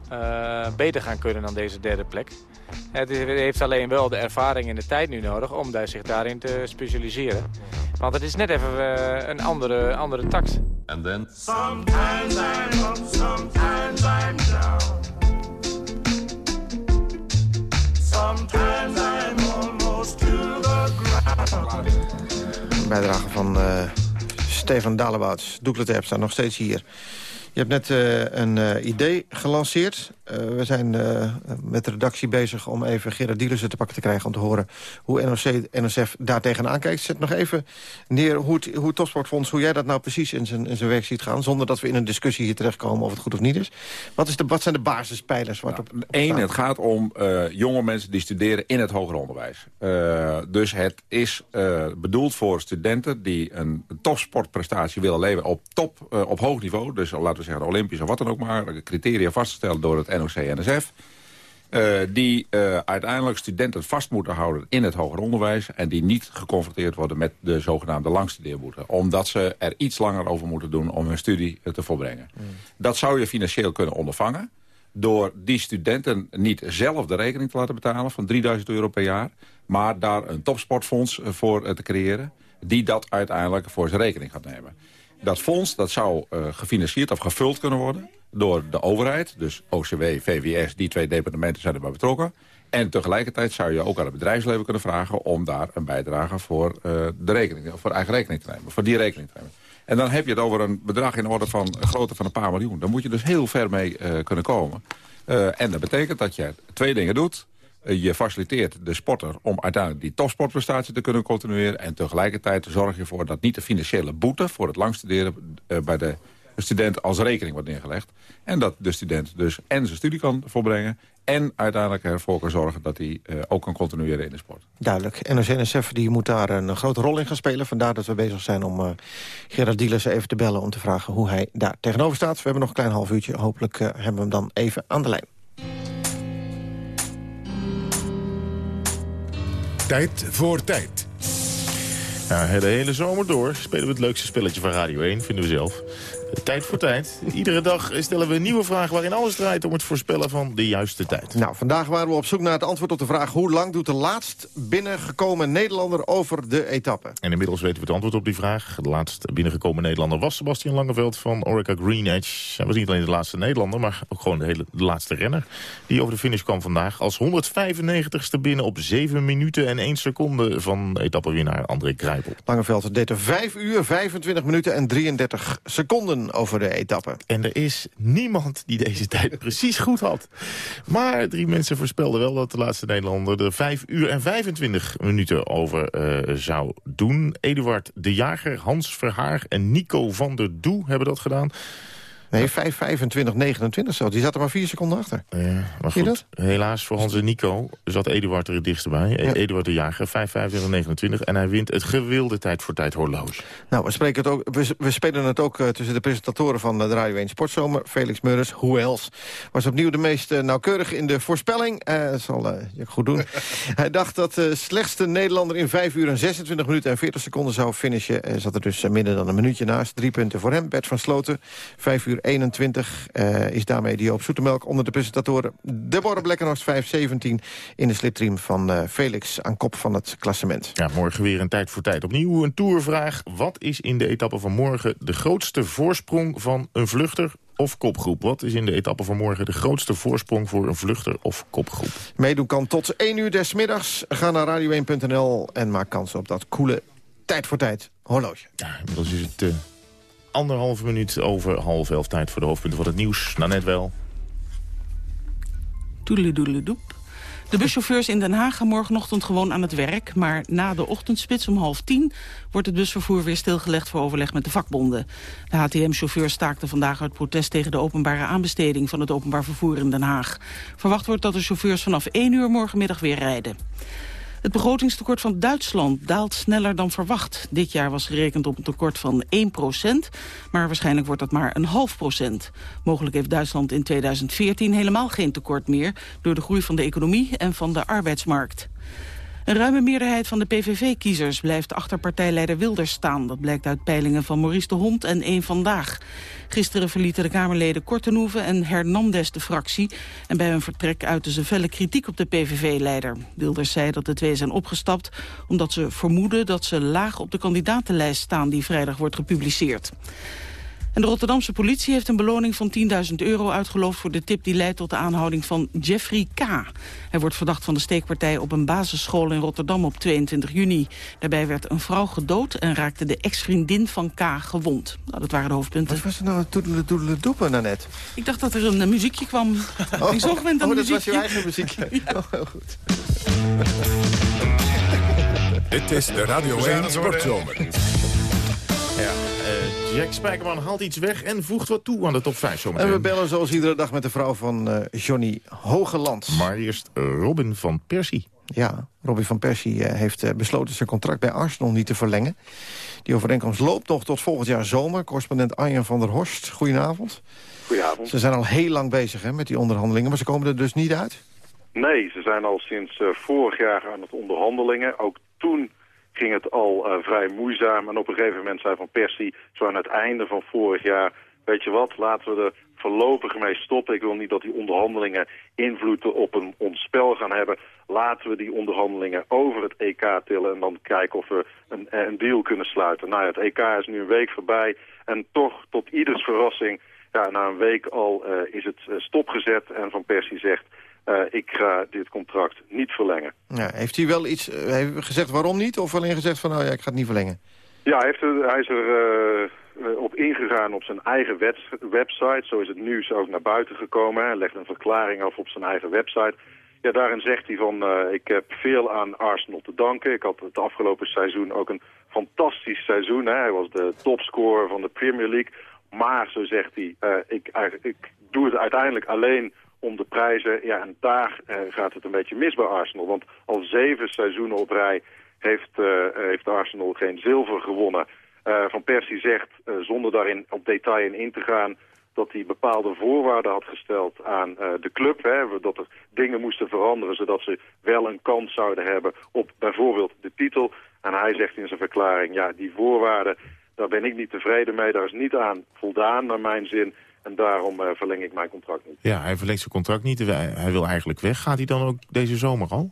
beter gaan kunnen dan deze derde plek. Het heeft alleen wel de ervaring en de tijd nu nodig om zich daarin te specialiseren. Want het is net even uh, een andere, andere tax. And then... Sometimes I'm up, sometimes I'm down. Sometimes I'm almost to the ground. Bijdrage van uh, Stefan Dalebouts. Doekle staat nog steeds hier. Je hebt net uh, een uh, idee gelanceerd. Uh, we zijn met de redactie bezig om even Gerard Dielissen te pakken te krijgen... om te horen hoe NOC, NSF daar tegenaan kijkt. Zet nog even neer hoe het, hoe het Topsportfonds... hoe jij dat nou precies in zijn, in zijn werk ziet gaan... zonder dat we in een discussie hier terechtkomen of het goed of niet is. Wat, is de, wat zijn de basispijlers? Wat nou, Eén, het gaat om jonge mensen die studeren in het hoger onderwijs. dus het is bedoeld voor studenten die een topsportprestatie willen leveren... op, top, op hoog niveau, dus laten we zeggen Olympisch of wat dan ook maar... criteria vastgesteld door het NOC-NSF... Uh, eh, die uh, uiteindelijk studenten vast moeten houden in het hoger onderwijs... en die niet geconfronteerd worden met de zogenaamde langstudeerboete. Omdat ze er iets langer over moeten doen om hun studie te volbrengen. Mm. Dat zou je financieel kunnen ondervangen... door die studenten niet zelf de rekening te laten betalen van 3000 euro per jaar... maar daar een topsportfonds voor te creëren... die dat uiteindelijk voor zijn rekening gaat nemen. Dat fonds dat zou gefinancierd of gevuld kunnen worden door de overheid. Dus OCW, VWS, die twee departementen zijn erbij betrokken. En tegelijkertijd zou je ook aan het bedrijfsleven kunnen vragen... om daar een bijdrage voor, uh, de rekening, voor eigen rekening te nemen. Voor die rekening te nemen. En dan heb je het over een bedrag in orde van grootte van een paar miljoen. Dan moet je dus heel ver mee uh, kunnen komen. Eh, en dat betekent dat je twee dingen doet. Eh, je faciliteert de sporter om uiteindelijk die topsportprestatie te kunnen continueren. En tegelijkertijd zorg je ervoor dat niet de financiële boete voor het langstuderen bij de student als rekening wordt neergelegd. En dat de student dus en zijn studie kan volbrengen... en uiteindelijk ervoor kan zorgen dat hij uh, ook kan continueren in de sport. Duidelijk. NOC-NSF die moet daar een grote rol in gaan spelen. Vandaar dat we bezig zijn om uh, Gerard Dielers even te bellen... om te vragen hoe hij daar tegenover staat. We hebben nog een klein half uurtje. Hopelijk uh, hebben we hem dan even aan de lijn. Tijd voor tijd. Ja, de hele zomer door spelen we het leukste spelletje van Radio 1, vinden we zelf. Tijd voor tijd. Iedere dag stellen we een nieuwe vraag waarin alles draait om het voorspellen van de juiste tijd. Nou, vandaag waren we op zoek naar het antwoord op de vraag... hoe lang doet de laatst binnengekomen Nederlander over de etappe? En inmiddels weten we het antwoord op die vraag. De laatst binnengekomen Nederlander was Sebastian Langeveld van Orica Green Edge. Hij was niet alleen de laatste Nederlander, maar ook gewoon de, hele, de laatste renner... die over de finish kwam vandaag als 195ste binnen op 7 minuten en 1 seconde... van etappewinnaar André Krijpel. Langeveld deed er 5 uur, 25 minuten en 33 seconden over de etappe. En er is niemand die deze tijd precies goed had. Maar drie mensen voorspelden wel dat de laatste Nederlander... er 5 uur en 25 minuten over uh, zou doen. Eduard de Jager, Hans Verhaar en Nico van der Doe hebben dat gedaan. Nee, 5, 25, 29 zo. Die zat er maar vier seconden achter. Ja, maar goed, helaas voor Hans en Nico zat Eduard er het dichtst bij. Ja. Eduard de Jager, 5, 25, 29. En hij wint het gewilde tijd voor tijd horloge. Nou, we, spreken het ook, we, we spelen het ook uh, tussen de presentatoren van de Radio 1 Sportzomer. Felix Murres, hoe else. Was opnieuw de meest uh, nauwkeurig in de voorspelling. Dat zal je goed doen. hij dacht dat de slechtste Nederlander in 5 uur en 26 minuten en 40 seconden zou finishen. zat er dus minder dan een minuutje naast. Drie punten voor hem. Bert van Sloten, 5 uur 21 uh, is daarmee die op Zoetemelk onder de presentatoren. Deborah Blekkenhorst 517 in de slipstream van uh, Felix aan kop van het klassement. Ja, morgen weer een tijd voor tijd. Opnieuw een tourvraag. Wat is in de etappe van morgen de grootste voorsprong van een vluchter of kopgroep? Wat is in de etappe van morgen de grootste voorsprong voor een vluchter of kopgroep? Meedoen kan tot 1 uur des middags. Ga naar radio1.nl en maak kans op dat coole tijd voor tijd horloge. Ja, inmiddels is het... Uh anderhalve minuut over half elf tijd voor de hoofdpunten van het nieuws. Nou net wel. Toedeledoedeledoep. De buschauffeurs in Den Haag gaan morgenochtend gewoon aan het werk... maar na de ochtendspits om half tien wordt het busvervoer weer stilgelegd... voor overleg met de vakbonden. De HTM-chauffeurs staakten vandaag uit protest tegen de openbare aanbesteding... van het openbaar vervoer in Den Haag. Verwacht wordt dat de chauffeurs vanaf 1 uur morgenmiddag weer rijden. Het begrotingstekort van Duitsland daalt sneller dan verwacht. Dit jaar was gerekend op een tekort van 1 procent, maar waarschijnlijk wordt dat maar een half procent. Mogelijk heeft Duitsland in 2014 helemaal geen tekort meer... door de groei van de economie en van de arbeidsmarkt. Een ruime meerderheid van de PVV-kiezers blijft achter partijleider Wilders staan. Dat blijkt uit peilingen van Maurice de Hond en Eén Vandaag. Gisteren verlieten de Kamerleden Kortenhoeven en Hernandez de fractie. En bij hun vertrek uiten ze felle kritiek op de PVV-leider. Wilders zei dat de twee zijn opgestapt omdat ze vermoeden dat ze laag op de kandidatenlijst staan die vrijdag wordt gepubliceerd. En de Rotterdamse politie heeft een beloning van 10.000 euro uitgeloofd... voor de tip die leidt tot de aanhouding van Jeffrey K. Hij wordt verdacht van de steekpartij op een basisschool in Rotterdam op 22 juni. Daarbij werd een vrouw gedood en raakte de ex-vriendin van K gewond. Nou, dat waren de hoofdpunten. Wat was er nou een toedele doedele doepen daarnet? Ik dacht dat er een, muziekje kwam. Oh, ik zo gewend aan oh, dat was je eigen muziekje. ja. Oh, heel goed. Dit is de Radio 1 Sportzomer. Ja, Jack Spijkerman haalt iets weg en voegt wat toe aan de top 5 zometeen. En we bellen zoals iedere dag met de vrouw van uh, Johnny Hogeland. Maar eerst Robin van Persie. Ja, Robin van Persie uh, heeft besloten zijn contract bij Arsenal niet te verlengen. Die overeenkomst loopt nog tot volgend jaar zomer. Correspondent Arjen van der Horst, goedenavond. Goedenavond. Ze zijn al heel lang bezig hè, met die onderhandelingen, maar ze komen er dus niet uit? Nee, ze zijn al sinds vorig jaar aan het onderhandelingen. Ook toen ging het al uh, vrij moeizaam. En op een gegeven moment zei Van Persie, zo aan het einde van vorig jaar... weet je wat, laten we er voorlopig mee stoppen. Ik wil niet dat die onderhandelingen invloed op een, ons spel gaan hebben. Laten we die onderhandelingen over het EK tillen... en dan kijken of we een, een deal kunnen sluiten. Nou ja, het EK is nu een week voorbij. En toch, tot ieders verrassing... Ja, na een week al uh, is het stopgezet en Van Persie zegt... Uh, ik ga dit contract niet verlengen. Ja, heeft hij wel iets uh, heeft gezegd waarom niet? Of alleen gezegd van, nou ja, ik ga het niet verlengen? Ja, hij, heeft hij is er uh, op ingegaan op zijn eigen website. Zo is het nieuws ook naar buiten gekomen. Hij legt een verklaring af op zijn eigen website. Ja, daarin zegt hij van, uh, ik heb veel aan Arsenal te danken. Ik had het afgelopen seizoen ook een fantastisch seizoen. Hè. Hij was de topscorer van de Premier League. Maar, zo zegt hij, ik, ik doe het uiteindelijk alleen om de prijzen. Ja, en daar uh, gaat het een beetje mis bij Arsenal. Want al zeven seizoenen op rij heeft, uh, heeft Arsenal geen zilver gewonnen. Uh, Van Persie zegt, zonder daarin op detail in, in te gaan... dat hij bepaalde voorwaarden had gesteld aan de club. Hè, dat er dingen moesten veranderen... zodat ze wel een kans zouden hebben op bijvoorbeeld de titel. En hij zegt in zijn verklaring... ja, die voorwaarden, daar ben ik niet tevreden mee. Daar is niet aan voldaan, naar mijn zin... En daarom uh, verleng ik mijn contract niet. Ja, hij verlengt zijn contract niet. Hij wil eigenlijk weg. Gaat hij dan ook deze zomer al?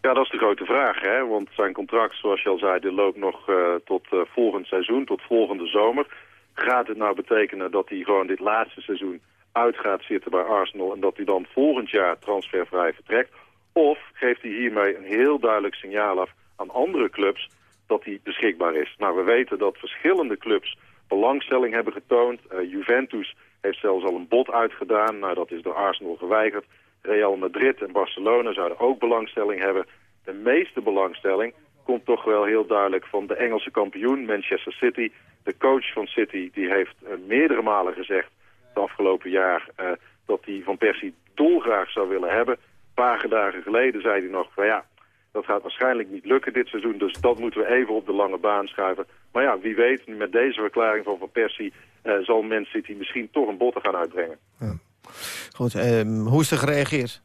Ja, dat is de grote vraag. Hè? Want zijn contract, zoals je al zei, loopt nog uh, tot uh, volgend seizoen, tot volgende zomer. Gaat het nou betekenen dat hij gewoon dit laatste seizoen uit gaat zitten bij Arsenal... en dat hij dan volgend jaar transfervrij vertrekt? Of geeft hij hiermee een heel duidelijk signaal af aan andere clubs dat hij beschikbaar is? Nou, we weten dat verschillende clubs belangstelling hebben getoond. Uh, Juventus heeft zelfs al een bod uitgedaan. Nou, dat is door Arsenal geweigerd. Real Madrid en Barcelona zouden ook belangstelling hebben. De meeste belangstelling komt toch wel heel duidelijk van de Engelse kampioen Manchester City. De coach van City die heeft uh, meerdere malen gezegd het afgelopen jaar uh, dat hij Van Persie dolgraag zou willen hebben. Een paar dagen geleden zei hij nog, van ja, dat gaat waarschijnlijk niet lukken dit seizoen, dus dat moeten we even op de lange baan schuiven. Maar ja, wie weet, met deze verklaring van Van Persie uh, zal Man City misschien toch een botte gaan uitbrengen. Ja. Goed, uh, hoe is er gereageerd?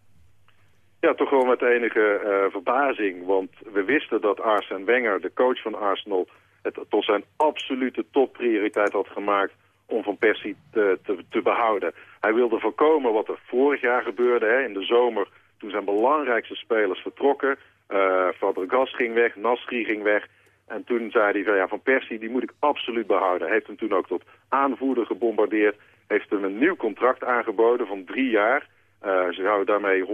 Ja, toch wel met enige uh, verbazing. Want we wisten dat Arsene Wenger, de coach van Arsenal... het tot zijn absolute topprioriteit had gemaakt om Van Persie te, te, te, behouden. Hij wilde voorkomen wat er vorig jaar gebeurde hè, in de zomer... toen zijn belangrijkste spelers vertrokken. Uh, Fabregas ging weg, Nasri ging weg... En toen zei hij van ja, Van Persie die moet ik absoluut behouden. Hij heeft hem toen ook tot aanvoerder gebombardeerd. Heeft hem een nieuw contract aangeboden van drie jaar. Uh, ze zouden daarmee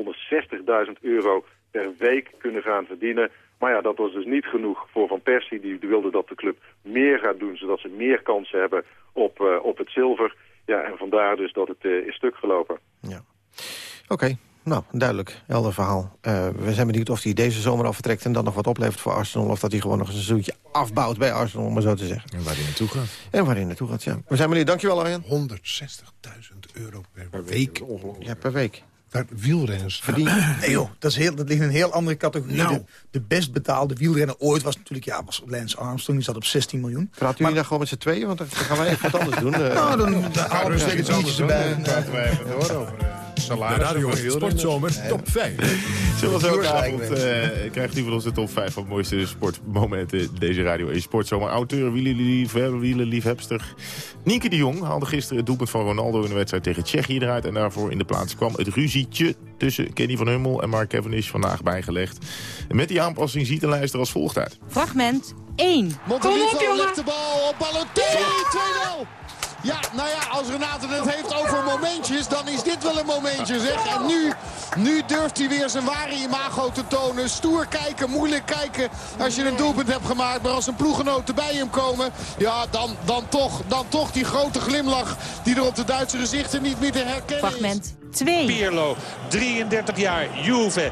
160.000 euro per week kunnen gaan verdienen. Maar ja, dat was dus niet genoeg voor Van Persie. Die wilde dat de club meer gaat doen, zodat ze meer kansen hebben op, uh, op het zilver. Ja, en vandaar dus dat het uh, is stuk gelopen. Ja. Oké, nou, duidelijk. Helder verhaal. Uh, we zijn benieuwd of hij deze zomer al vertrekt... en dan nog wat oplevert voor Arsenal... of dat hij gewoon nog een seizoentje afbouwt bij Arsenal, om maar zo te zeggen. En waar hij naartoe gaat. En waar hij naartoe gaat, ja. We zijn benieuwd. Dankjewel, Arjen. 160.000 euro per, week. Ja, per week. Daar wielrenners verdienen. Nee joh, dat, is heel, dat ligt in een heel andere categorie. Nou. De, de, best betaalde wielrenner ooit was natuurlijk ja, was Lance Armstrong. Die zat op 16 miljoen. Praten jullie daar gewoon met z'n tweeën? Want dan gaan wij even wat anders doen. Uh, nou, dan, dan gaan we steeds iets erbij. Dan salaris. De Radio Sportzomer top 5. Zoals elke avond uh, krijgt u van ons de top 5 van de mooiste sportmomenten. Deze Radio 1 Sportzomer. Auteur, wielenliefhebster Nienke de Jong haalde gisteren het doelpunt van Ronaldo in de wedstrijd tegen Tsjechië eruit. En daarvoor in de plaats kwam het ruzietje tussen Kenny van Hummel en Mark Cavendish vandaag bijgelegd. En met die aanpassing ziet de lijst er als volgt uit. Fragment 1. Montenegro legt de bal op Balotelli 2-0. Ja, nou ja, als Renate het heeft over momentjes, dan is dit wel een momentje, zeg. En nu, nu durft hij weer zijn ware imago te tonen. Stoer kijken, moeilijk kijken als je een doelpunt hebt gemaakt. Maar als een ploegenoten bij hem komen, ja, dan, dan, toch, dan toch die grote glimlach die er op de Duitse gezichten niet meer te herkennen Fragment 2. Pirlo, 33 jaar, Juve.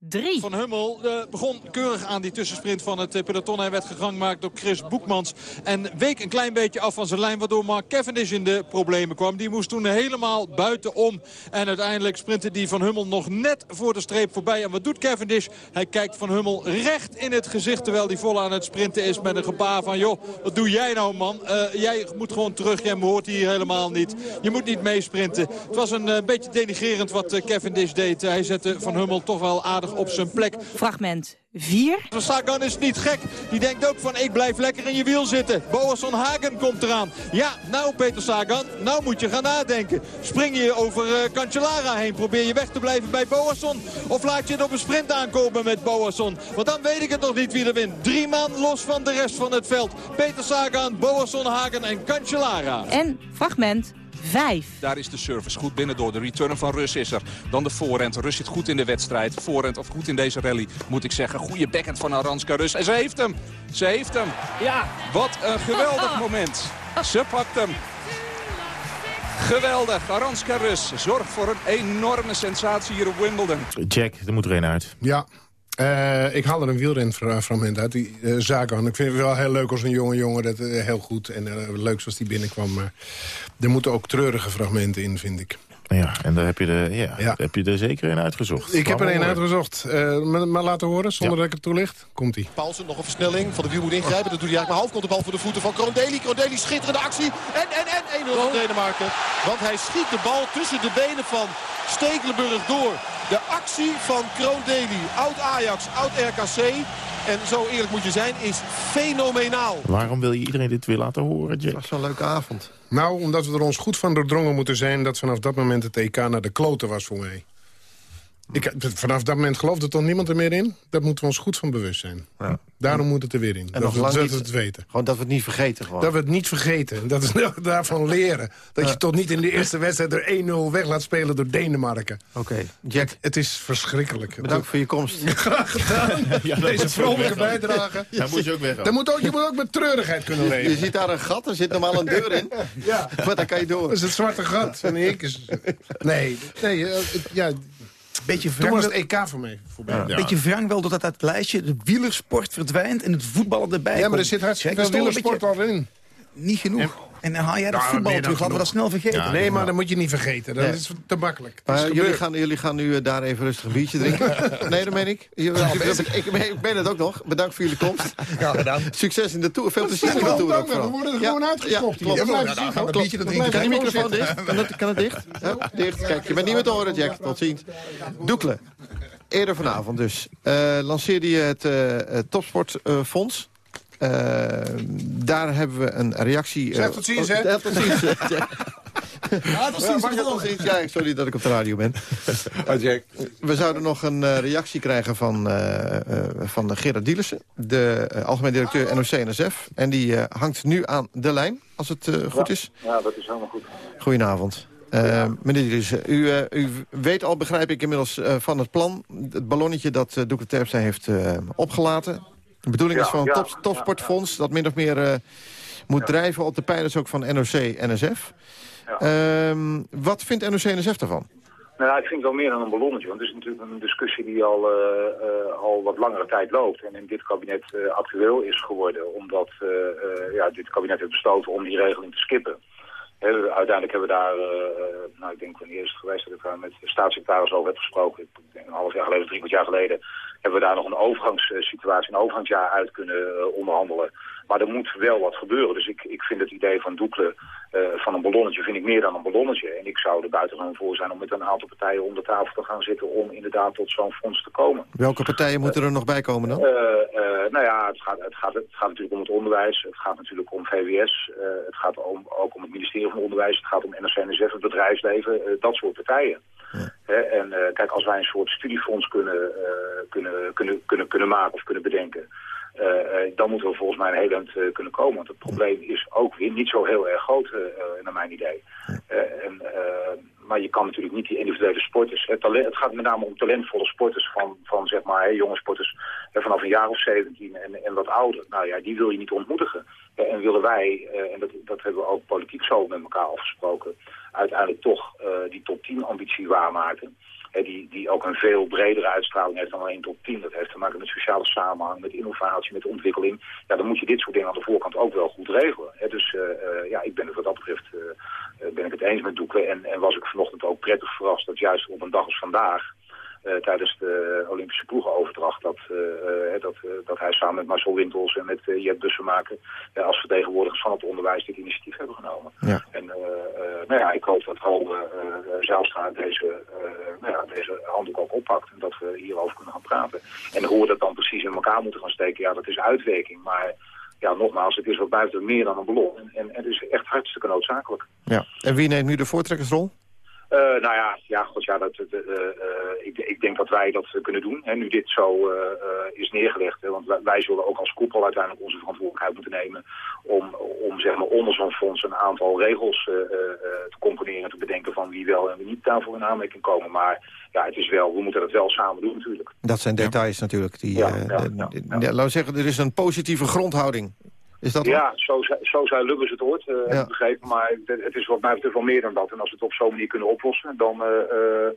3. Van Hummel uh, begon keurig aan die tussensprint van het peloton. Hij werd gegangmaakt door Chris Boekmans. En week een klein beetje af van zijn lijn. Waardoor Mark Cavendish in de problemen kwam. Die moest toen helemaal buitenom. En uiteindelijk sprintte die Van Hummel nog net voor de streep voorbij. En wat doet Cavendish? Hij kijkt Van Hummel recht in het gezicht. Terwijl hij vol aan het sprinten is met een gebaar van... joh, wat doe jij nou man? Uh, jij moet gewoon terug. Jij hoort hier helemaal niet. Je moet niet meesprinten. Het was een beetje denigrerend wat Cavendish deed. Hij zette Van Hummel toch wel aardig op zijn plek. Fragment 4. Sagan is niet gek. Die denkt ook van ik blijf lekker in je wiel zitten. Boasson Hagen komt eraan. Ja, nou Peter Sagan, nou moet je gaan nadenken. Spring je over uh, Cancellara heen. Probeer je weg te blijven bij Boasson. Of laat je het op een sprint aankomen met Boasson. Want dan weet ik het nog niet wie er wint. Drie man los van de rest van het veld. Peter Sagan, Boasson Hagen en Cancellara. En fragment 5. Daar is de service goed binnen door. De return van Rus is er. Dan de voorrend. Rus zit goed in de wedstrijd. Voorrend of goed in deze rally, moet ik zeggen. Goede backhand van Aranska Rus. En ze heeft hem. Ze heeft hem. Ja. Wat een geweldig moment. Ze pakt hem. Geweldig. Aranska Rus zorgt voor een enorme sensatie hier op Wimbledon. Jack, er moet er een uit. Ja, uh, ik haal er een wielrenfragment uit, die uh, Zagan. Ik vind het wel heel leuk als een jonge jongen, dat, uh, heel goed. En leuk zoals die binnenkwam. Maar er moeten ook treurige fragmenten in, vind ik. Ja, en daar heb je, de, ja, ja. heb je er zeker een uitgezocht. Ik heb er een uitgezocht. maar, maar, laten horen, zonder dat ik het toelicht. Komt-ie. Paulsen, nog een versnelling. Van de wiel moet ingrijpen. Dat doet hij eigenlijk maar half. Komt de bal voor de voeten van Kroondeli. Kroondeli, schitterende actie. En, en, en 1-0 voor Denemarken. Want hij schiet de bal tussen de benen van Stekelenburg door. De actie van Kroon Deli, oud Ajax, oud RKC. En zo eerlijk moet je zijn, is fenomenaal. Waarom wil je iedereen dit weer laten horen, Jack? Het was zo'n leuke avond. Nou, omdat we er ons goed van doordrongen moeten zijn... dat vanaf dat moment het EK naar de kloten was voor mij. Ik, vanaf dat moment geloofde toch niemand er meer in? Dat moeten we ons goed van bewust zijn. Ja. Daarom moet het er weer in. En dat, we, dat we het weten. Gewoon dat we het niet vergeten. Gewoon. Dat we het niet vergeten. Dat is daarvan leren. Dat je toch niet in de eerste wedstrijd er 1-0 weg laat spelen door Denemarken. Oké. Jack. Het, is verschrikkelijk. Bedankt voor je komst. Graag gedaan. ja, Deze vrolijke bijdrage. Ja, moet je ook weg. Dan moet ook, je moet ook met treurigheid kunnen leven. Je ziet daar een gat, er zit normaal een deur in. ja. Maar dan kan je door. Dat is het zwarte gat. En ik Nee, nee ja, Beetje Toen was het EK voor mij voorbij. Ja. Beetje wrang wel dat uit het lijstje de wielersport verdwijnt en het voetballen erbij Ja, maar er zit hartstikke veel wielersport al in. Niet genoeg. En dan haal jij dat voetbal terug. Laten we dat snel vergeten. nee, maar dat moet je niet vergeten. Dat is te makkelijk. Jullie, gaan, jullie gaan nu eh, daar even rustig een biertje drinken. nee, dat meen ik. ik, ik, ben het ook nog. Bedankt voor jullie komst. Ja, gedaan. Succes in de Tour. Veel plezier in de Tour ook We worden er gewoon uitgeschopt hier. Kan die microfoon dicht? Kan het dicht? Dicht. Kijk, je bent niet meer te horen, Jack. Tot ziens. Doekle. Eerder vanavond dus. Uh, lanceerde je het uh, Topsportfonds. Uh, daar hebben we een reactie... Zeg tot ziens, hè? tot ziens. Ja, tot ziens. Ja, sorry dat ik op de radio ben. Oh. We zouden nog een uh, reactie krijgen van, uh, van Gerard Dielissen... de algemeen directeur NOC-NSF. En die hangt nu aan de lijn, als het goed ja. is. Ja, dat is helemaal goed. Goedenavond. Uh, meneer Dielissen, u, uh, u weet al, begrijp ik inmiddels, uh, van het plan... het ballonnetje dat uh, Doekle Terpstra heeft opgelaten. De bedoeling is van een top, topsportfonds... dat min of meer uh, moet drijven op de pijlers ook van NOC-NSF. Uh, wat vindt NOC-NSF daarvan? Nou, ik vind het wel meer dan een ballonnetje. Want het is natuurlijk een discussie die al, uh, uh, al wat langere tijd loopt. En in dit kabinet uh, actueel is geworden. Omdat ja, dit kabinet heeft besloten om die regeling te skippen. He, uiteindelijk hebben we daar, nou ik denk wanneer is het geweest dat ik daar met de staatssecretaris over heb gesproken. Ik denk een half jaar geleden, drie kwart jaar geleden hebben we daar nog een overgangssituatie, een overgangsjaar uit kunnen uh, onderhandelen. Maar er moet wel wat gebeuren. Dus ik, ik vind het idee van doekelen uh, van een ballonnetje vind ik meer dan een ballonnetje. En ik zou er buitengewoon voor zijn om met een aantal partijen om de tafel te gaan zitten om inderdaad tot zo'n fonds te komen. Welke partijen moeten er nog bij komen dan? Uh, nou ja, het gaat, het, gaat, het gaat natuurlijk om het onderwijs. Het gaat natuurlijk om VWS. het gaat om, ook om het ministerie van Onderwijs. Het gaat om NRC-NSF, het bedrijfsleven. dat soort partijen. Ja. en uh, kijk, als wij een soort studiefonds kunnen, uh, kunnen, kunnen, kunnen, kunnen maken of kunnen bedenken... Uh, dan moeten we volgens mij een heel eind kunnen komen. Want het probleem is ook weer niet zo heel erg groot, naar mijn idee. En, maar je kan natuurlijk niet die individuele sporters... Het, talent, het gaat met name om talentvolle sporters van, van zeg maar, hè, jonge sporters vanaf een jaar of 17 en, en wat ouder. Nou ja, die wil je niet ontmoedigen. en willen wij, en dat, dat hebben we ook politiek zo met elkaar afgesproken uiteindelijk toch uh, die top 10 ambitie waarmaken. Die, die ook een veel bredere uitstraling heeft dan alleen top 10. Dat heeft te maken met sociale samenhang, met innovatie, met ontwikkeling. Ja, dan moet je dit soort dingen aan de voorkant ook wel goed regelen. He, dus uh, ja, ik ben het wat dat betreft ben ik het eens met Doeken. En, en was ik vanochtend ook prettig verrast dat juist op een dag als vandaag eh, tijdens de Olympische ploegenoverdracht dat, eh, eh, dat, eh, dat hij samen met Marcel Wintels en met Jet Bussemaker als vertegenwoordigers van het onderwijs dit initiatief hebben genomen. Ja. En eh, eh, nou ja, ik hoop dat uh, Zijlstra deze, nou ja, deze handdoek ook oppakt en dat we hierover kunnen gaan praten. En hoe we dat dan precies in elkaar moeten gaan steken, ja, dat is uitwerking. Maar ja, nogmaals, het is wat buiten meer dan een ballon. En, en het is echt hartstikke noodzakelijk. Ja. En wie neemt nu de voortrekkersrol? Uh, nou ja, ja, God, ja dat, uh, uh, ik, ik, denk dat wij dat kunnen doen. Hè, nu dit zo is neergelegd. Hè, want wij, wij, zullen ook als koepel uiteindelijk onze verantwoordelijkheid moeten nemen... om, om zeg maar, onder zo'n fonds een aantal regels te componeren en te bedenken... van wie wel en wie niet daarvoor in aanmerking komen. Maar ja, het is wel, we moeten dat wel samen doen natuurlijk. Dat zijn details ja. natuurlijk. Die, ja, ja, ja, laten we zeggen, er is een positieve grondhouding. Is dat ja, zo, zo zei Lubbers het ooit, uh, ja. begrepen. Maar het, het is wat mij betreft wel meer dan dat. En als we het op zo'n manier kunnen oplossen, dan, uh, uh,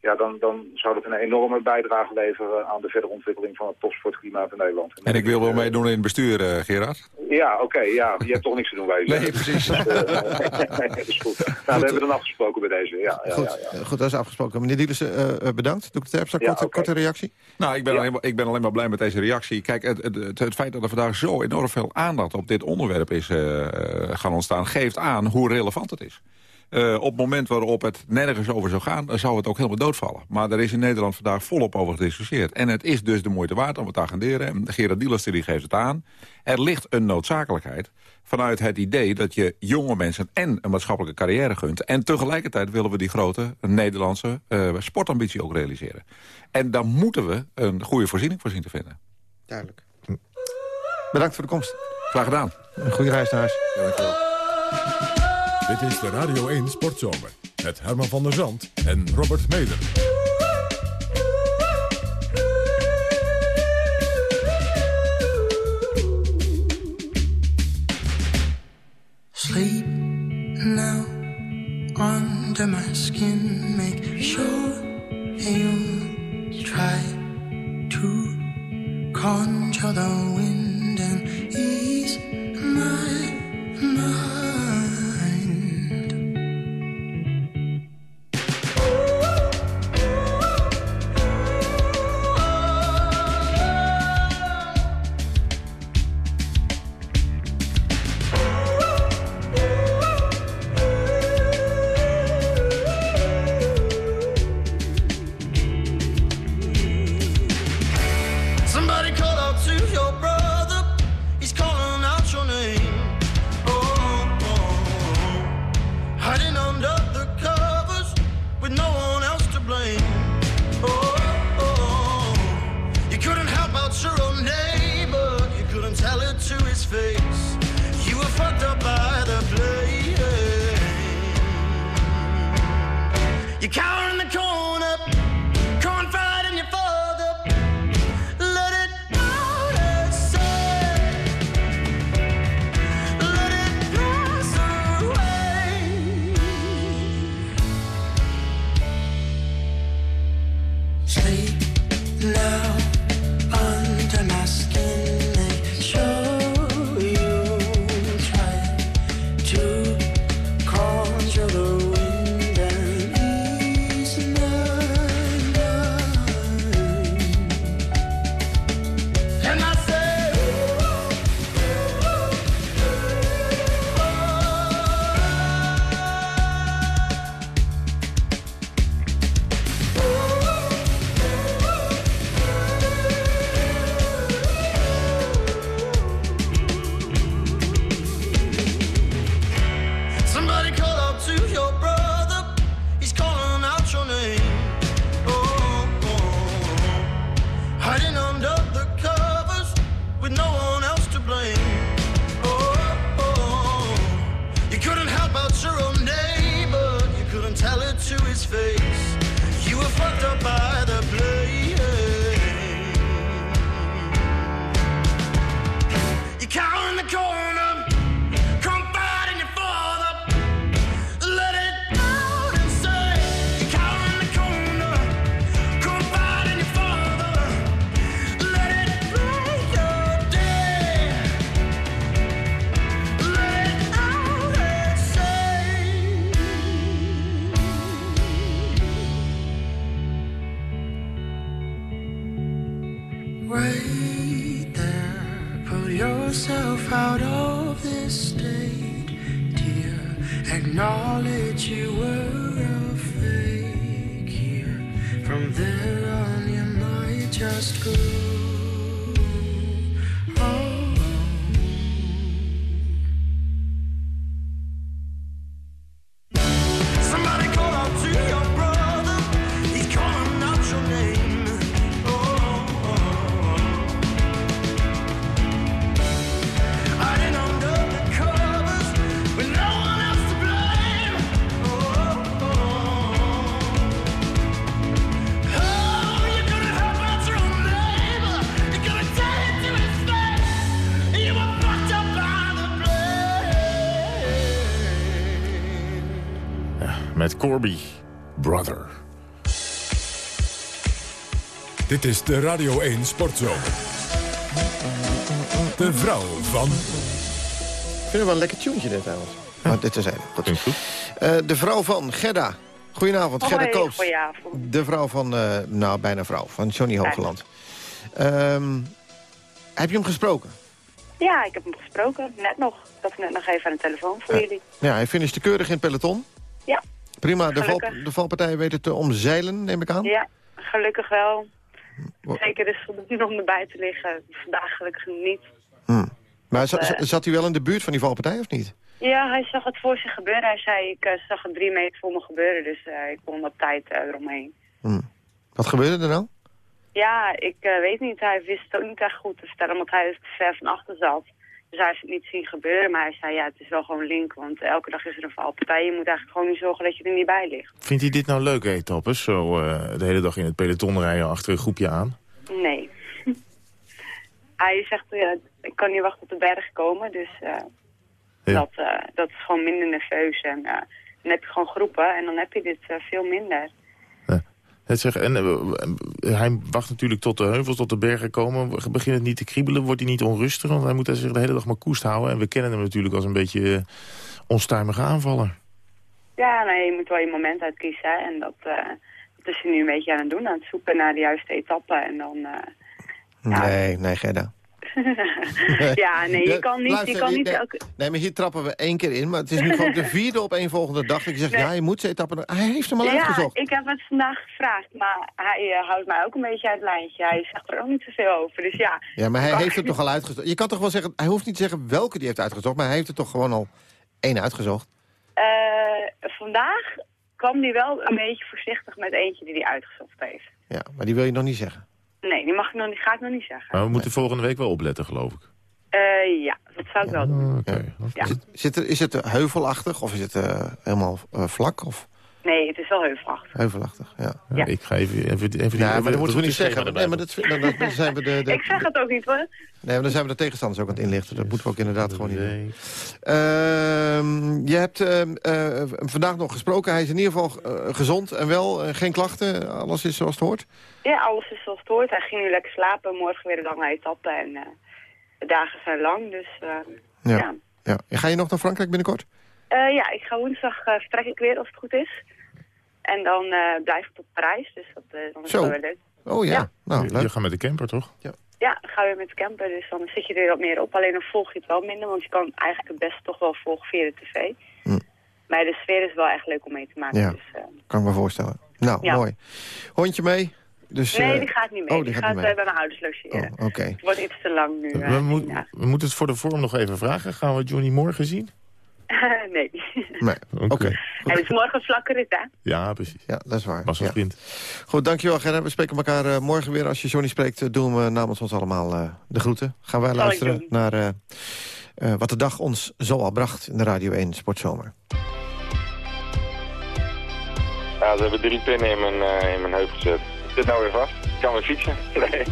ja, dan, dan zou dat een enorme bijdrage leveren aan de verdere ontwikkeling van het topsportklimaat in Nederland. En, en ik wil wel meedoen in het bestuur, Gerard. Ja, oké. Okay, ja, je hebt toch niks te doen bij je. Nee, precies. Dus, dat is goed. Nou, goed. we hebben dan afgesproken bij deze. Ja, ja, goed, ja, goed, dat is afgesproken. Meneer Dielissen, bedankt. Doe ik het even korte, okay. korte reactie? Nou, ik ben, alleen maar, ik ben alleen maar blij met deze reactie. Kijk, het, het, het, het feit dat er vandaag zo enorm veel aandacht op dit onderwerp is uh, gaan ontstaan... geeft aan hoe relevant het is. Uh, op het moment waarop het nergens over zou gaan, dan zou het ook helemaal doodvallen. Maar er is in Nederland vandaag volop over gediscussieerd. En het is dus de moeite waard om het te agenderen. En Gerard Dielers die geeft het aan. Er ligt een noodzakelijkheid vanuit het idee dat je jonge mensen en een maatschappelijke carrière gunt. En tegelijkertijd willen we die grote Nederlandse uh, sportambitie ook realiseren. En daar moeten we een goede voorziening voor zien te vinden. Duidelijk. Bedankt voor de komst. Graag gedaan. Een goede reis naar huis. Ja, dankjewel. Dit is de Radio 1 Sportzomer. Met Herman van der Zand en Robert Meder. Sleep now under my skin. Make sure you try to conjure the wind and ease school. Corby, Brother. Dit is de Radio 1 Sportzomer. De vrouw van... Ik vind het wel een lekker tuentje dit trouwens. Maar dit is eigenlijk goed. Eh, de vrouw van Gerda. Goedenavond, Hoi, Gerda Koops. goedenavond. De vrouw van, eh, nou bijna vrouw, van Johnny Hogeland. Ehm, heb je hem gesproken? Ja, ik heb hem gesproken, net nog. Ik had net nog even aan de telefoon voor jullie. Ja, hij finishte keurig in het peloton. Ja, Prima, de, val, de valpartij weet het te omzeilen, neem ik aan. ja, gelukkig wel. Zeker is het nu om erbij te liggen. Vandaag gelukkig niet. Maar za- eh, za- zat hij wel in de buurt van die valpartij of niet? Ja, hij zag het voor zich gebeuren. Hij zei, ik eh, zag het drie meter voor me gebeuren. Dus eh, ik kon op tijd eh, eromheen. Wat gebeurde er nou? Ja, ik eh, weet niet. Hij wist het ook niet echt goed te vertellen, want hij is te ver van achter zat. Dus hij heeft het niet zien gebeuren, maar hij zei, ja, het is wel gewoon link, want elke dag is er een valpartij. Je moet eigenlijk gewoon nu zorgen dat je er niet bij ligt. Vindt hij dit nou leuke etappes? Zo eh, de hele dag in het peloton rijden achter een groepje aan? Nee. hij zegt, ja, ik kan niet wachten tot de berg komen, dus eh, dat, eh, dat is gewoon minder nerveus. En dan heb je gewoon groepen en dan heb je dit veel minder. Het zeg, en, eh, hij wacht natuurlijk tot de heuvels, tot de bergen komen. Begint het niet te kriebelen? Wordt hij niet onrustig? Want hij moet zich de hele dag maar koest houden. En we kennen hem natuurlijk als een beetje eh, onstuimige aanvaller. Ja, nee, je moet wel je moment uitkiezen. hè. En dat, eh, dat is hij nu een beetje aan het doen, aan het zoeken naar de juiste etappen. En dan... eh, Nee, nee, Gerda. ja, nee, je kan niet, luister, je kan niet nee, elke... Nee, maar hier trappen we één keer in. Maar het is nu gewoon de vierde op één volgende dag. Dat je zegt, Nee. ja, je moet ze etappen... Hij heeft hem al Ja, uitgezocht. ik heb het vandaag gevraagd, maar hij eh, houdt mij ook een beetje uit het lijntje. Hij zegt er ook niet zoveel over, dus ja. Ja, maar hij heeft het toch al uitgezocht. Je kan toch wel zeggen, hij hoeft niet te zeggen welke die heeft uitgezocht. Maar hij heeft er toch gewoon al één uitgezocht. Eh, vandaag kwam hij wel een beetje voorzichtig met eentje die hij uitgezocht heeft. Ja, maar die wil je nog niet zeggen. Nee, die, mag ik nog niet, ga ik nog niet zeggen. Maar we moeten volgende week wel opletten, geloof ik. Eh, ja, dat zou ik wel doen. Ja. Is, het, zit er, is het heuvelachtig of is het eh, helemaal eh, vlak of Nee, het is wel heuvelachtig. heuvelachtig? Ja. Ja. Ik ga even, even, even die- Ja, even maar dat moeten we niet zeggen. Nee, maar dat, dan, dan zijn we de, de, ik zeg het ook niet hoor. nee, maar dan zijn we de tegenstanders ook aan het inlichten. Dat moeten we ook inderdaad gewoon niet doen. Ehm, je hebt ehm, eh, vandaag nog gesproken. Hij is in ieder geval eh, gezond en wel. eh, geen klachten. Alles is zoals het hoort. Ja, alles is zoals het hoort. Hij ging nu lekker slapen. Morgen weer een lange etappe en eh, de dagen zijn lang. Dus Ja. ja. ja. En Ga je nog naar Frankrijk binnenkort? Eh, ja, ik ga woensdag vertrek ik weer als het goed is. En dan eh, blijf ik tot Parijs, dus dat, eh, dan is wel weer leuk. Oh ja, Ja. nou Je gaat met de camper, toch? Ja. Ja, dan ga je weer met camper, dus dan zit je er wat meer op. Alleen dan volg je het wel minder, want je kan eigenlijk het beste toch wel volgen via de tv. Maar de sfeer is wel echt leuk om mee te maken. Ja. Dus, eh, Kan ik me voorstellen. Nou, Ja. mooi. Hondje mee? Dus, nee, die gaat niet mee. Oh, die, gaat, mee. bij mijn ouders logeren. Oh, Oké. Het wordt iets te lang nu. We, moet- we moeten het voor de vorm nog even vragen. Gaan we Johnny morgen zien? nee. Nee, oké. Het is morgen vlakke rit, hè? Ja, precies. Ja, dat is waar. Was een Ja. sprint. Goed, dankjewel Gerda. We spreken elkaar eh, morgen weer. Als je Johnny spreekt, eh, doen we namens ons allemaal eh, de groeten. Gaan wij luisteren naar eh, eh, wat de dag ons zo al bracht in de Radio 1 Sportzomer. Ja, ze hebben drie pinnen in mijn, in mijn heup gezet. Zit nou weer vast? Ik kan weer fietsen? Nee.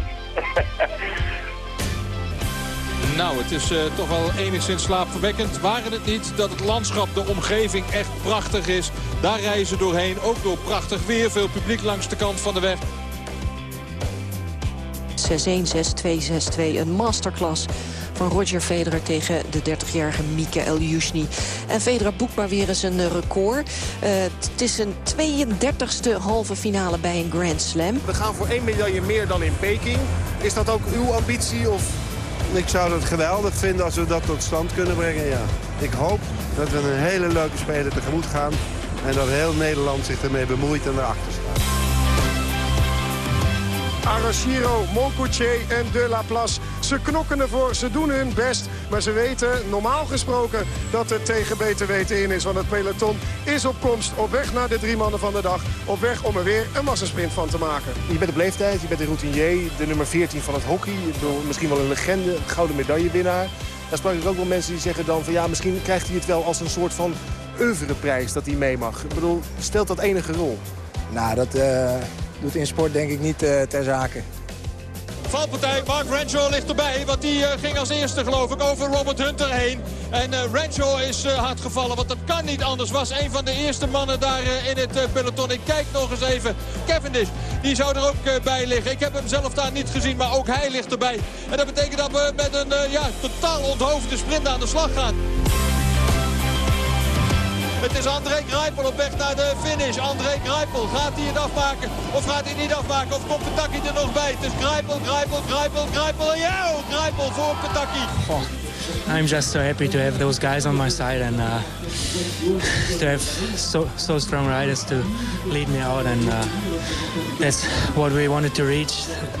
Nou, het is eh, toch wel enigszins slaapverwekkend. Waren het niet dat het landschap, de omgeving echt prachtig is. Daar rijden ze doorheen, ook door prachtig weer. Veel publiek langs de kant van de weg. 6-1, 6-2, 6-2. Een masterclass van Roger Federer tegen de 30-jarige Mikael Jusny. En Federer boekt maar weer eens een record. Eh, het is een 32e halve finale bij een Grand Slam. We gaan voor één medaille meer dan in Peking. Is dat ook uw ambitie of Ik zou het geweldig vinden als we dat tot stand kunnen brengen, ja. Ik hoop dat we een hele leuke speler tegemoet gaan... en dat heel Nederland zich ermee bemoeit en erachter staat. Arashiro, Moncoutier en De La Place. Ze knokken ervoor, ze doen hun best. Maar ze weten normaal gesproken dat het tegen beter weten in is. Want het peloton is op komst, op weg naar de drie mannen van de dag. Op weg om er weer een massasprint van te maken. Je bent op leeftijd, je bent een routinier, de nummer 14 van het hockey. Ik bedoel, misschien wel een legende, gouden medaillewinnaar. Daar sprak ik ook wel mensen die zeggen dan van ja, misschien krijgt hij het wel als een soort van oeuvreprijs dat hij mee mag. Ik bedoel, stelt dat enige rol? Nou, dat eh, doet in sport denk ik niet eh, ter zake. Valpartij, Mark Renshaw ligt erbij. Want die eh, ging als eerste geloof ik over Robert Hunter heen. En uh, Renshaw is eh, hard gevallen. Want dat kan niet anders. Was een van de eerste mannen daar in het peloton. Ik kijk nog eens even. Cavendish, die zou er ook bij liggen. Ik heb hem zelf daar niet gezien. Maar ook hij ligt erbij. En dat betekent dat we met een ja, totaal onthoofde sprint aan de slag gaan. Het is André Grijpel op weg naar de finish. André Grijpel, gaat hij het afmaken of gaat hij het niet afmaken? Of komt Petaki er nog bij? Het is Grijpel, Grijpel, Grijpel, Grijpel. Ja, Grijpel voor Petaki. Oh, I'm just so happy to have those guys on my side and uh, to have so, so strong riders to lead me out. And uh, that's what we wanted to reach,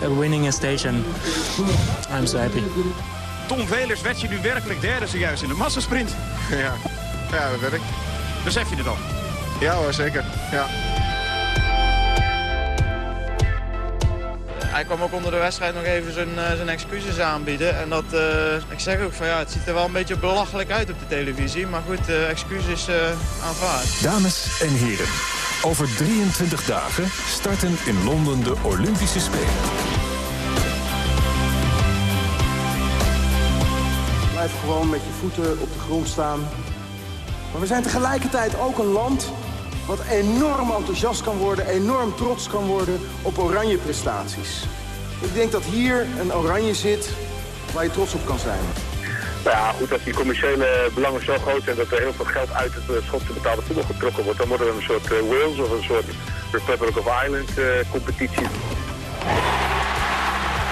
uh, winning a stage. And I'm so happy. Tom Velers werd je nu werkelijk derde zojuist in de massasprint. Ja, ja dat weet ik. Besef je het al? Ja hoor, zeker. Ja. Hij kwam ook onder de wedstrijd nog even zijn, uh, zijn excuses aanbieden. En dat, uh, ik zeg ook van ja, het ziet er wel een beetje belachelijk uit op de televisie. Maar goed, uh, excuses aanvaard. Dames en heren, over 23 dagen starten in Londen de Olympische Spelen. Blijf gewoon met je voeten op de grond staan. Maar we zijn tegelijkertijd ook een land wat enorm enthousiast kan worden... enorm trots kan worden op oranje prestaties. Ik denk dat hier een oranje zit waar je trots op kan zijn. Nou ja, goed, als die commerciële belangen zo groot zijn... dat er heel veel geld uit het uh, Schotse betaalde voetbal getrokken wordt... dan wordt er een soort uh, Wales of een soort Republic of Ireland uh, competitie.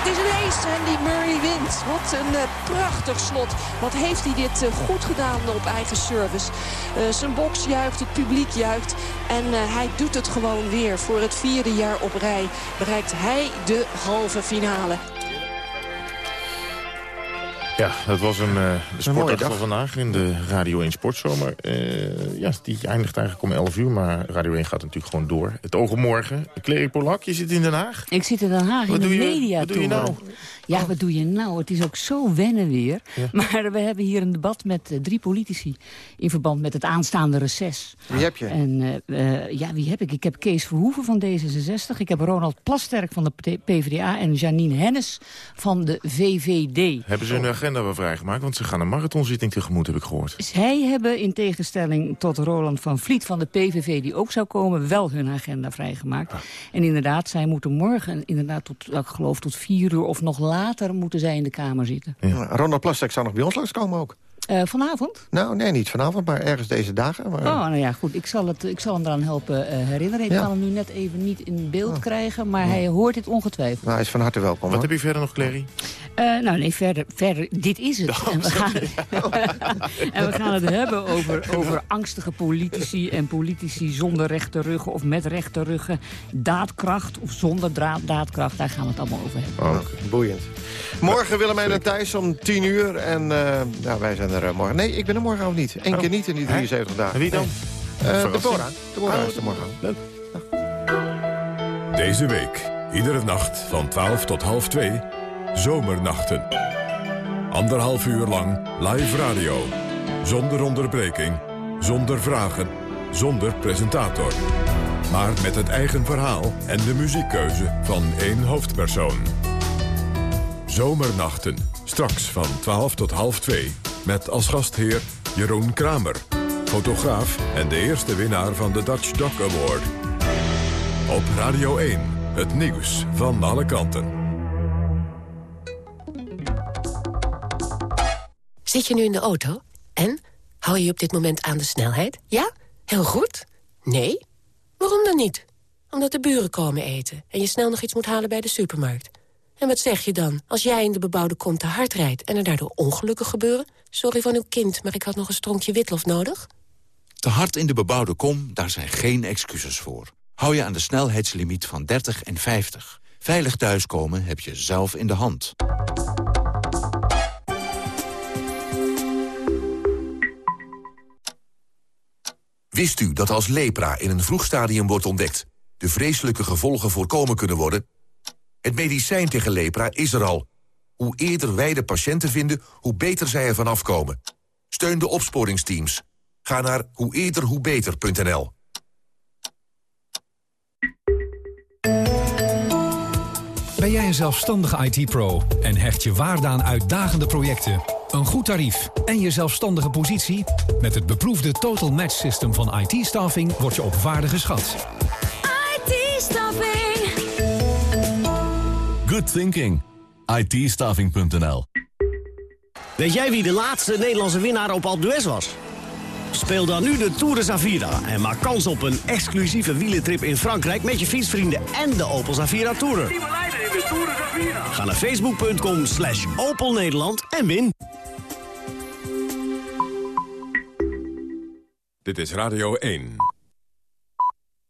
Het is een ace die Murray wint. Wat een uh, prachtig slot. Wat heeft hij dit uh, goed gedaan op eigen service. Uh, zijn box juicht, het publiek juicht. En hij doet het gewoon weer. Voor het vierde jaar op rij bereikt hij de halve finale. Ja, dat was een uh, sportdag van vandaag in de Radio 1 Sportzomer. Uh, ja, die eindigt eigenlijk om 11 uur, maar Radio 1 gaat natuurlijk gewoon door. Het oog op morgen. Clary Polak, je zit in Den Haag. Ik zit in Den Haag, wat in de je, media Wat doe je nou? Ja, oh. wat doe je nou? Het is ook zo wennen weer. Ja. Maar we hebben hier een debat met uh, drie politici... in verband met het aanstaande reces. Wie heb je? En ja, wie heb ik? Ik heb Kees Verhoeven van D66. Ik heb Ronald Plasterk van de PvdA. En Janine Hennis van de VVD. Hebben ze hun agenda wel vrijgemaakt? Want ze gaan een marathonzitting tegemoet, heb ik gehoord. Zij hebben in tegenstelling tot Roland van Vliet van de PVV... die ook zou komen, wel hun agenda vrijgemaakt. Ah. En inderdaad, zij moeten morgen, inderdaad tot, ik geloof tot vier uur of nog later... moeten zij in de Kamer zitten. Ja. Ronald Plastek zou nog bij ons langskomen ook. Uh, vanavond? Nou, nee, niet vanavond, maar ergens deze dagen. Maar... Oh, nou ja, goed. Ik zal, het, ik zal hem eraan helpen uh, herinneren. Ik ja. kan hem nu net even niet in beeld oh. krijgen, maar ja. hij hoort dit ongetwijfeld. Nou, hij is van harte welkom. Wat hoor. heb je verder nog, Clary? Uh, nou, nee, verder, verder, dit is het. Oh, en, we gaan het en we gaan het hebben over, over angstige politici en politici zonder rechte ruggen of met rechte ruggen. Daadkracht of zonder daadkracht, daar gaan we het allemaal over hebben. Oh, okay. Boeiend. Morgen Willemijn en Thijs om 10 uur en ja, wij zijn er morgen. Nee, ik ben er morgen ook niet. Eén oh. keer niet in die 73 dagen. En wie dan? Nee. Uh, Deborah. Deborah oh, is er morgen. Leuk. Deze week, iedere nacht van 12 tot half 2, Zomernachten. Anderhalf uur lang live radio. Zonder onderbreking, zonder vragen, zonder presentator. Maar met het eigen verhaal en de muziekkeuze van één hoofdpersoon. Zomernachten, straks van 12 tot half 2. Met als gastheer Jeroen Kramer, fotograaf en de eerste winnaar van de Dutch Dog Award. Op Radio 1, het nieuws van alle kanten. Zit je nu in de auto? En? Hou je op dit moment aan de snelheid? Ja? Heel goed? Nee? Waarom dan niet? Omdat de buren komen eten en je snel nog iets moet halen bij de supermarkt. En wat zeg je dan als jij in de bebouwde kom te hard rijdt... en er daardoor ongelukken gebeuren? Sorry van uw kind, maar ik had nog een stronkje witlof nodig. Te hard in de bebouwde kom, daar zijn geen excuses voor. Hou je aan de snelheidslimiet van 30 en 50. Veilig thuiskomen heb je zelf in de hand. Wist u dat als lepra in een vroeg stadium wordt ontdekt... de vreselijke gevolgen voorkomen kunnen worden? Het medicijn tegen lepra is er al. Hoe eerder wij de patiënten vinden, hoe beter zij ervan afkomen. Steun de opsporingsteams. Ga naar hoe eerder hoe beter.nl. Ben jij een zelfstandige IT-pro en hecht je waarde aan uitdagende projecten, een goed tarief en je zelfstandige positie? Met het beproefde Total Match System van IT-staffing word je op waarde geschat. IT-staffing. Good thinking. IT-staffing.nl Weet jij wie de laatste Nederlandse winnaar op Alpe d'Huez was? Speel dan nu de Tour de Zavira en maak kans op een exclusieve wielentrip in Frankrijk... met je fietsvrienden en de Opel Zavira Tourer. Ga naar facebook.com slash Opel Nederland en win. Dit is Radio 1.